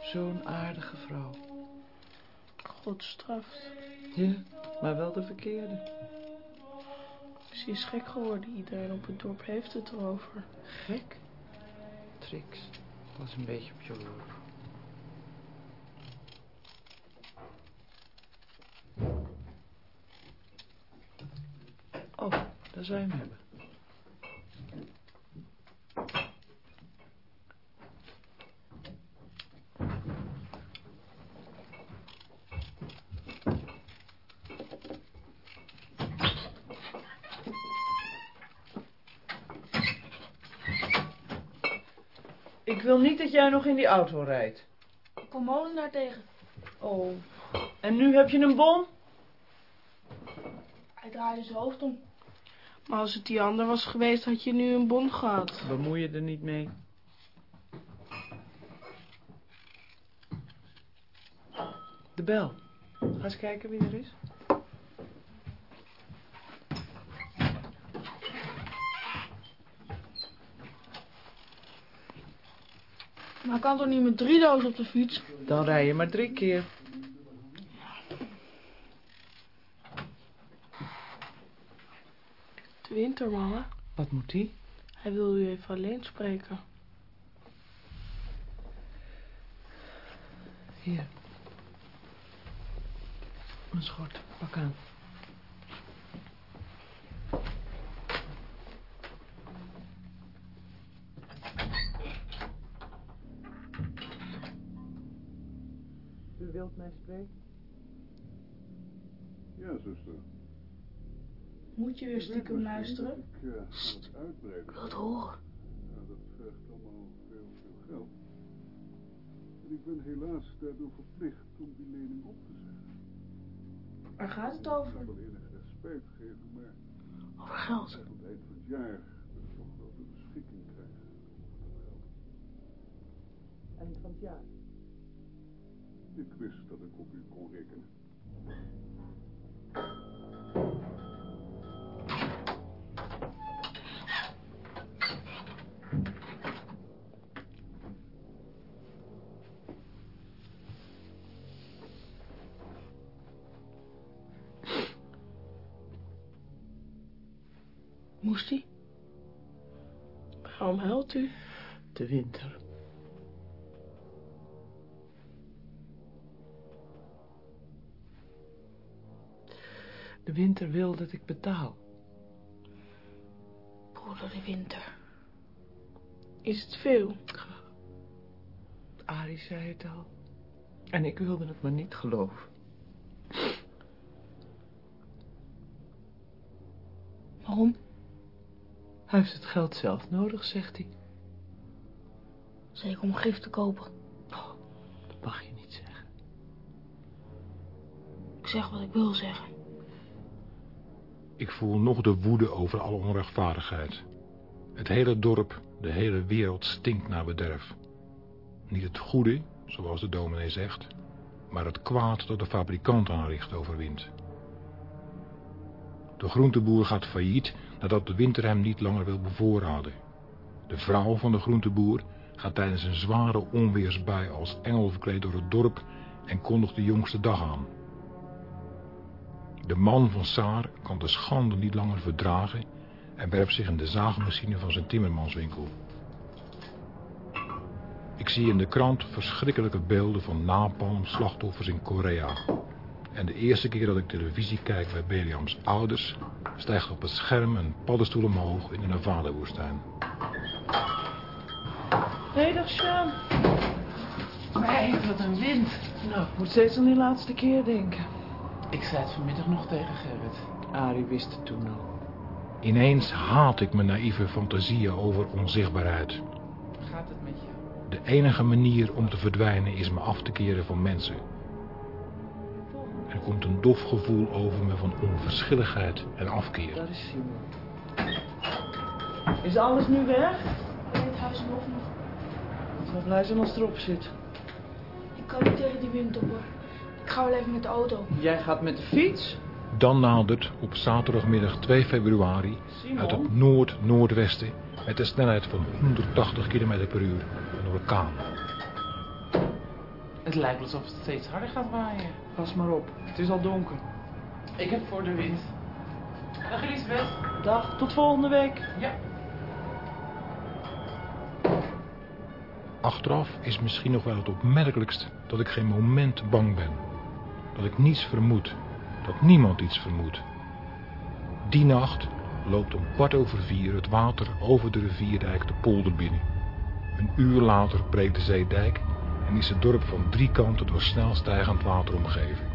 Zo'n aardige vrouw. God straft. Ja, maar wel de verkeerde. Ze is gek geworden. Iedereen op het dorp heeft het erover. Gek? Trix, was een beetje op je woord. Oh, daar zou je hem hebben. Ik wil niet dat jij nog in die auto rijdt. Ik kom Molenaar tegen. Oh. En nu heb je een bon? Hij draaide zijn hoofd om. Maar als het die ander was geweest, had je nu een bon gehad. Bemoei je er niet mee. De bel. Ga eens kijken wie er is. Maar hij kan toch niet met drie dozen op de fiets? Dan rij je maar drie keer. De winter, mama. Wat moet die? Hij wil u even alleen spreken. Hier. Een schort. Pak aan. Ja, zuster. Moet je weer stiekem luisteren? Ik uh, aan het uitbreiden. Ik wil het horen. Ja, dat vergt allemaal veel, veel geld. En ik ben helaas daardoor verplicht om die lening op te zeggen. Waar gaat het Ik over? zal wel enig respect geven, maar... Over geld. Aan het eind van het jaar wil ik toch wel de beschikking krijgen over dat geld. Eind van het jaar. Ik wist dat ik op u kon rekenen. Moest hij? Waarom huilt u? De winter. De winter wil dat ik betaal. Broeder de winter. Is het veel? Arie zei het al. En ik wilde het maar niet geloven. Waarom? Hij heeft het geld zelf nodig, zegt hij. Zeker om gif te kopen. Dat mag je niet zeggen. Ik zeg wat ik wil zeggen. Ik voel nog de woede over alle onrechtvaardigheid. Het hele dorp, de hele wereld stinkt naar bederf. Niet het goede, zoals de dominee zegt, maar het kwaad dat de fabrikant aanricht overwint. De groenteboer gaat failliet nadat de winter hem niet langer wil bevoorraden. De vrouw van de groenteboer gaat tijdens een zware onweersbui als engel verkleed door het dorp en kondigt de jongste dag aan. De man van Saar kan de schande niet langer verdragen en werpt zich in de zaagmachine van zijn timmermanswinkel. Ik zie in de krant verschrikkelijke beelden van napalm-slachtoffers in Korea. En de eerste keer dat ik televisie kijk bij Beliams ouders... stijgt op het scherm een paddenstoel omhoog in de Nevada-woestijn. Hé, dag Sjaan. Meid, wat een wind. Nou, ik moet steeds aan die laatste keer denken. Ik zei het vanmiddag nog tegen Gerrit. Arie wist het toen al. Ineens haat ik mijn naïeve fantasieën over onzichtbaarheid. Gaat het met je? De enige manier om te verdwijnen is me af te keren van mensen. Er komt een dof gevoel over me van onverschilligheid en afkeer. Daar is Simon. Is alles nu weg? Alleen het huis nog nog. Ik zal blij zijn als het erop zit. Ik kan niet tegen die wind op hoor. Ik ga wel even met de auto. Jij gaat met de fiets? Dan nadert op zaterdagmiddag 2 februari Simon? uit het noord-noordwesten met een snelheid van 180 km per uur een orkaan. Het lijkt alsof het steeds harder gaat waaien. Pas maar op, het is al donker. Ik heb voor de wind. Dag Elisabeth. Dag, tot volgende week. Ja. Achteraf is misschien nog wel het opmerkelijkst dat ik geen moment bang ben. Dat ik niets vermoed. Dat niemand iets vermoedt. Die nacht loopt om kwart over vier het water over de rivierdijk de polder binnen. Een uur later breekt de zeedijk en is het dorp van drie kanten door snel stijgend water omgeven.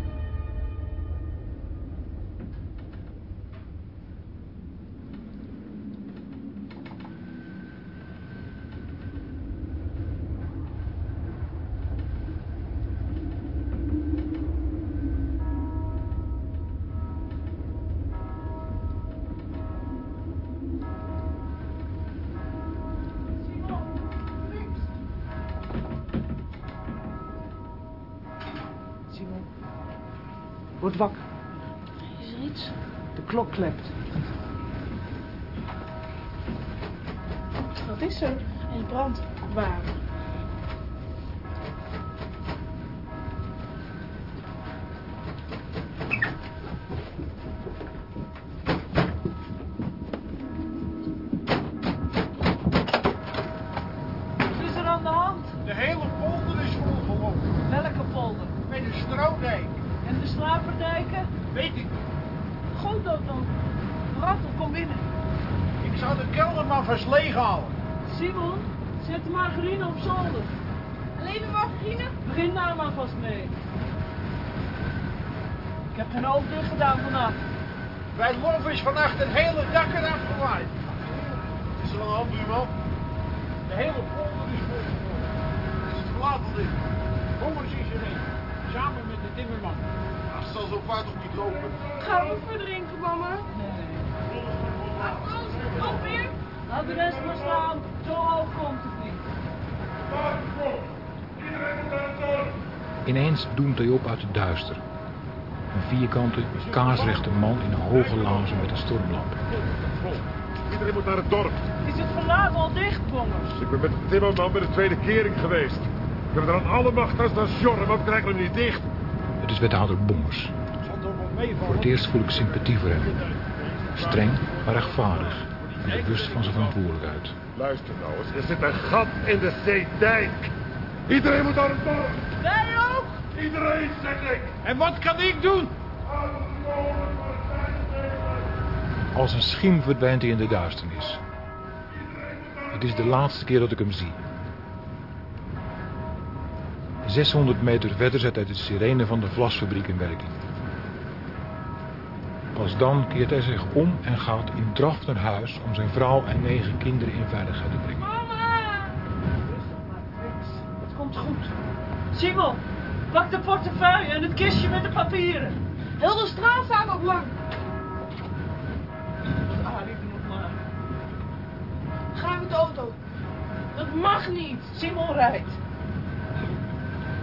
Weet ik. Goed dat dan. Rattel, kom binnen. Ik zou de kelder maar versleeg halen. Simon, zet de margarine op zolder. Alleen de margarine? Begin daar maar vast mee. Ik heb geen oog dicht gedaan vannacht. Bij Lof is vannacht het hele dak eraf gewaaid. Het is er de hand, buurman. De hele polder is volgelopen. Is het verlaten dicht. Bommers is erin. Samen met de timmerman. Dat zal zo vaart toch niet lopen. Gaan we verdrinken, mama? Op weer? Laat de rest maar staan. Zo hoog komt het niet. Ineens doemt hij op uit het duister. Een vierkante, kaarsrechte man in hoge laarzen met een stormlamp. Iedereen moet naar het dorp. Is het vandaag al dicht, Bongers? Ik ben met de timmerman bij de tweede kering geweest. Ik heb er aan alle macht als dat sjorren, maar we krijgen hem niet dicht. Het is wethouder Bommers. Voor het eerst voel ik sympathie voor hem. Streng, maar rechtvaardig. en bewust van zijn verantwoordelijkheid. Luister nou eens, er zit een gat in de zeedijk. Iedereen moet aan het dorp. Wij ook! Iedereen, zeg ik. En wat kan ik doen? Als een schim verdwijnt hij in de duisternis. Het is de laatste keer dat ik hem zie. 600 meter verder zet hij de sirene van de vlasfabriek in werking. Pas dan keert hij zich om en gaat in draf naar huis om zijn vrouw en negen kinderen in veiligheid te brengen. Het komt goed. Simon, pak de portefeuille en het kistje met de papieren. Heel de straat staat nog lang. Ga met de auto. Dat mag niet. Simon rijdt.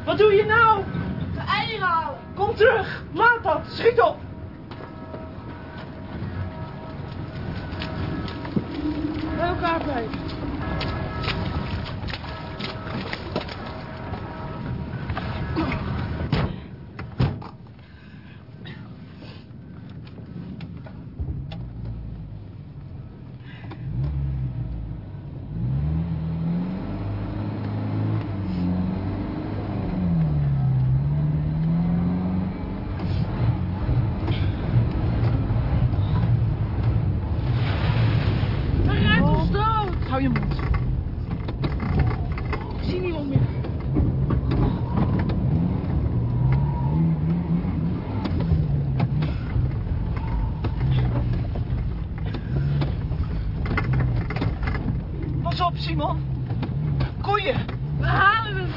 Wat doe je nou? De eieren halen. Kom terug. Laat dat. Schiet op. Bij elkaar blijven. Hij rijdt ons dood. Hou je mond. Ik zie niemand meer. Pas op, Koeien. We halen hem niet.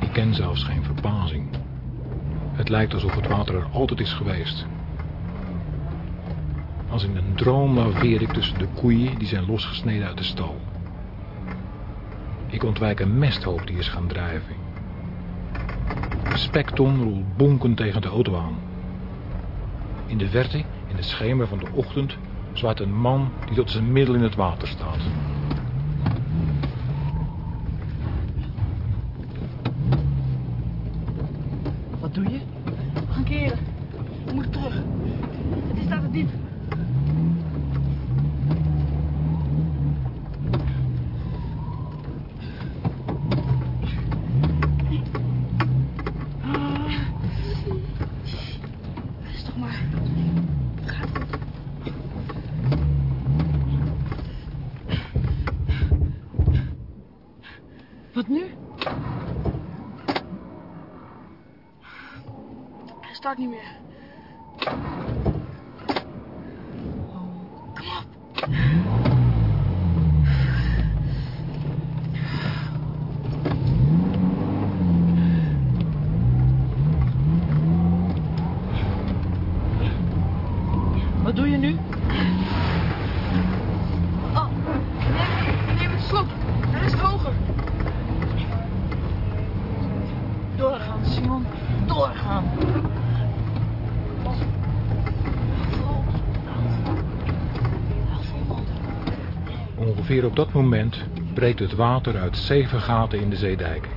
Ik ken zelfs geen verbazing. Het lijkt alsof het water er altijd is geweest. Als in een droom laveer ik tussen de koeien die zijn losgesneden uit de stal. Ik ontwijk een mesthoop die is gaan drijven. De spekton rolt bonkend tegen de auto aan. In de verte, in de schemer van de ochtend, zwaait een man die tot zijn middel in het water staat. Wat doe je? We gaan keren. We moeten terug. Het is daar te diep. Rustig maar. Het gaat goed. Wat nu? Hij start niet meer. Kom op. Wat doe je nu? Oh, neem, neem het slok. Hij is hoger. Doorgaan, Simon. Doorgaan. Ongeveer op dat moment breekt het water uit zeven gaten in de zeedijk.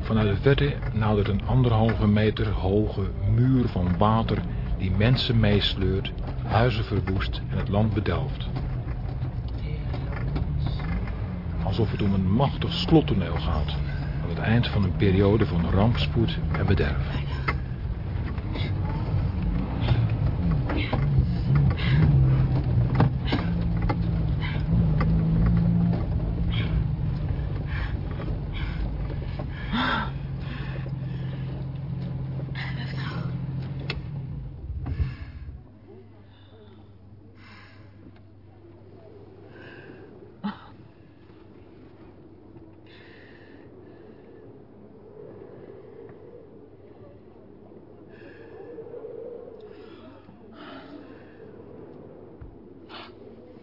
Vanuit de verte nadert een anderhalve meter hoge muur van water die mensen meesleurt, huizen verwoest en het land bedelft. Alsof het om een machtig slottoneel gaat aan het eind van een periode van rampspoed en bederf.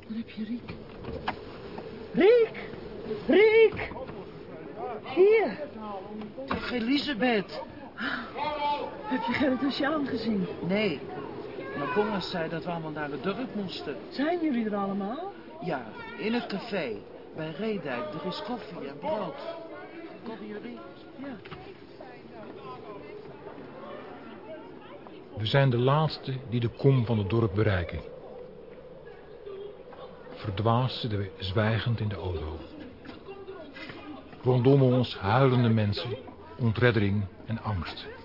Wat heb je, Riek? Riek! Riek! Hier! Dag Elisabeth. Heb je Gerrit en Sjaan gezien? Nee. Bongas zei dat we allemaal naar het dorp moesten. Zijn jullie er allemaal? Ja, in het café. Bij Reedijk. Er is koffie en brood. Komen jullie? Ja. We zijn de laatste die de kom van het dorp bereiken. Verdwaasd zitten we zwijgend in de auto. Rondom ons huilende mensen, ontreddering en angst.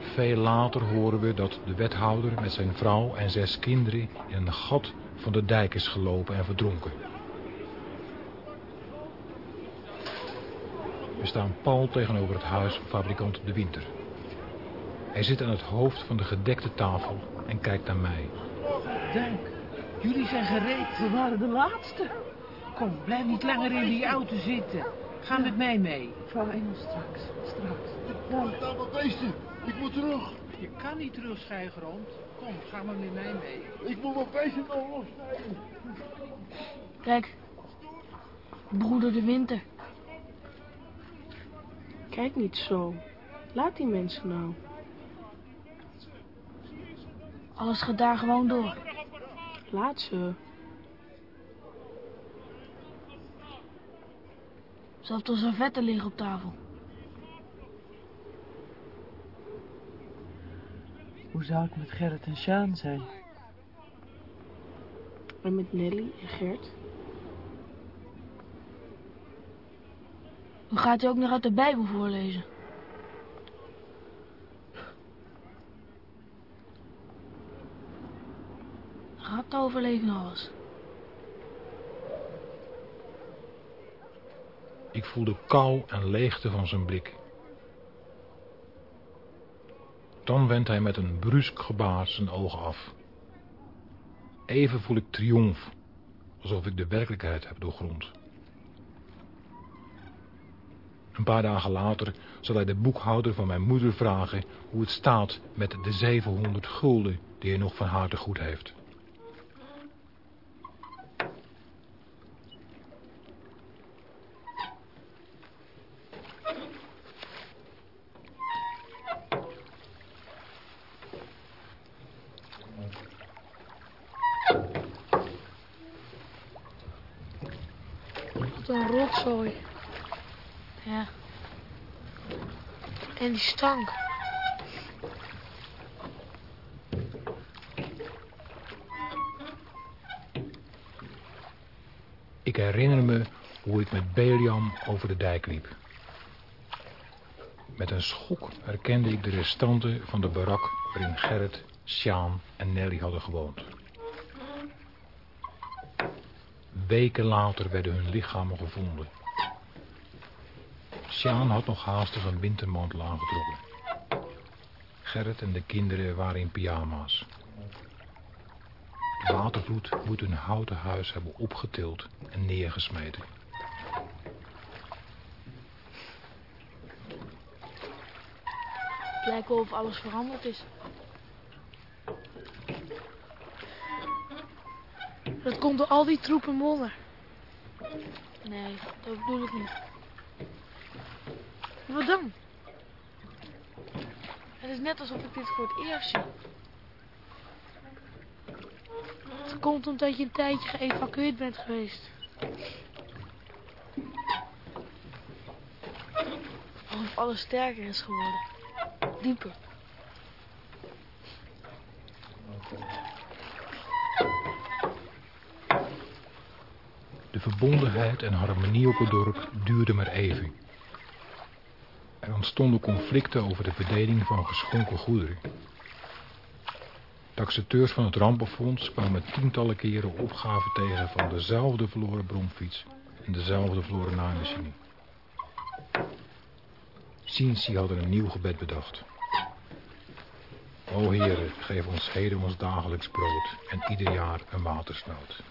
Veel later horen we dat de wethouder met zijn vrouw en zes kinderen in een gat van de dijk is gelopen en verdronken. We staan pal tegenover het huis van fabrikant De Winter. Hij zit aan het hoofd van de gedekte tafel en kijkt naar mij. Duik, jullie zijn gereed. We waren de laatste. Kom, blijf niet langer in die auto zitten. Ga met mij mee. Vrouw Engel straks. Straks. Wat beesten. Ik moet terug. Je kan niet terug, schijgrond. Kom, ga maar met mij mee. Ik moet mijn beesten nog. Kijk. Broeder de Winter. Kijk niet zo. Laat die mensen nou. Alles gaat daar gewoon door. Laat ze. Zelfs de servetten liggen op tafel. Hoe zou het met Gerrit en Sjaan zijn? En met Nelly en Gert. Dan gaat hij ook nog uit de Bijbel voorlezen. Gaat overleven alles. Ik voel de kou en leegte van zijn blik. Dan wendt hij met een brusk gebaar zijn ogen af. Even voel ik triomf, alsof ik de werkelijkheid heb doorgrond. Een paar dagen later zal hij de boekhouder van mijn moeder vragen hoe het staat met de 700 gulden die hij nog van haar te goed heeft. Wat een rotzooi. Ja. Ik herinner me hoe ik met Beliam over de dijk liep. Met een schok herkende ik de restanten van de barak waarin Gerrit, Sjaan en Nelly hadden gewoond. Weken later werden hun lichamen gevonden. Sjaan had nog haastig een wintermantel aangetrokken. Gerrit en de kinderen waren in pyjama's. De moet hun houten huis hebben opgetild en neergesmeten. Het lijkt wel of alles veranderd is. Dat komt door al die troepen modder. Nee, dat bedoel ik niet. Wat dan? Het is net alsof ik dit voor het eerst zie. Het komt omdat je een tijdje geëvacueerd bent geweest. Alsof alles sterker is geworden. Dieper. De verbondenheid en harmonie op het dorp duurde maar even. Er ontstonden conflicten over de verdeling van geschonken goederen. Taxateurs van het rampenfonds kwamen tientallen keren opgaven tegen van dezelfde verloren bromfiets en dezelfde verloren naaimachine. Sinsi hadden een nieuw gebed bedacht. O Heere, geef ons heden ons dagelijks brood en ieder jaar een watersnood.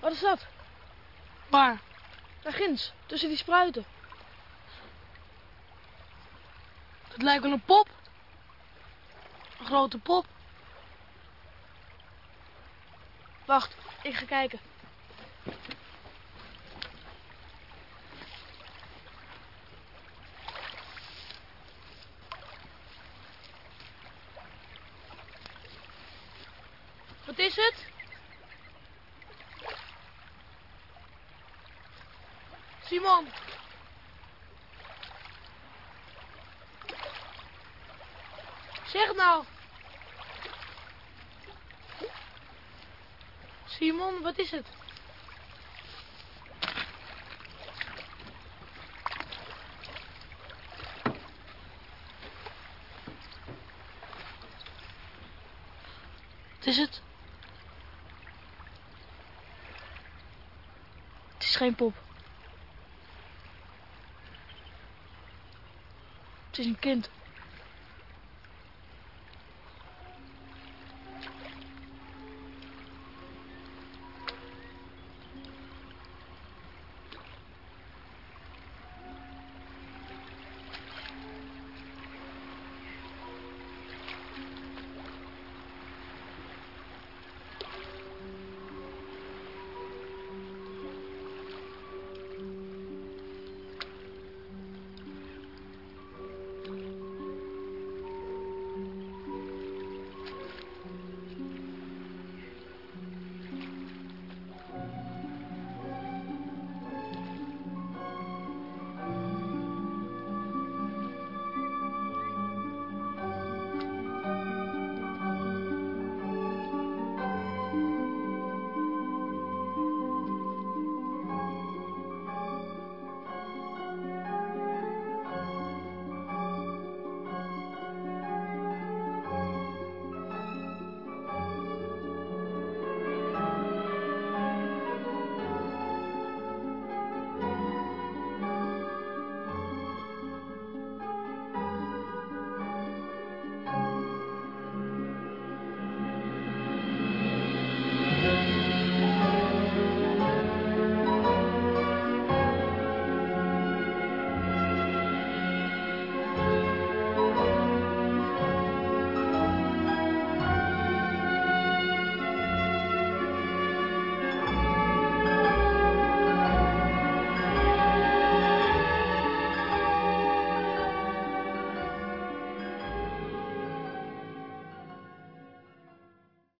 Wat is dat? Waar? Tussen die spruiten. Het lijkt wel een pop. Een grote pop. Wacht, ik ga kijken. Wat is het? Simon. Zeg het nou. Simon, wat is het? Wat is het? Het is geen pop. Het is een kind.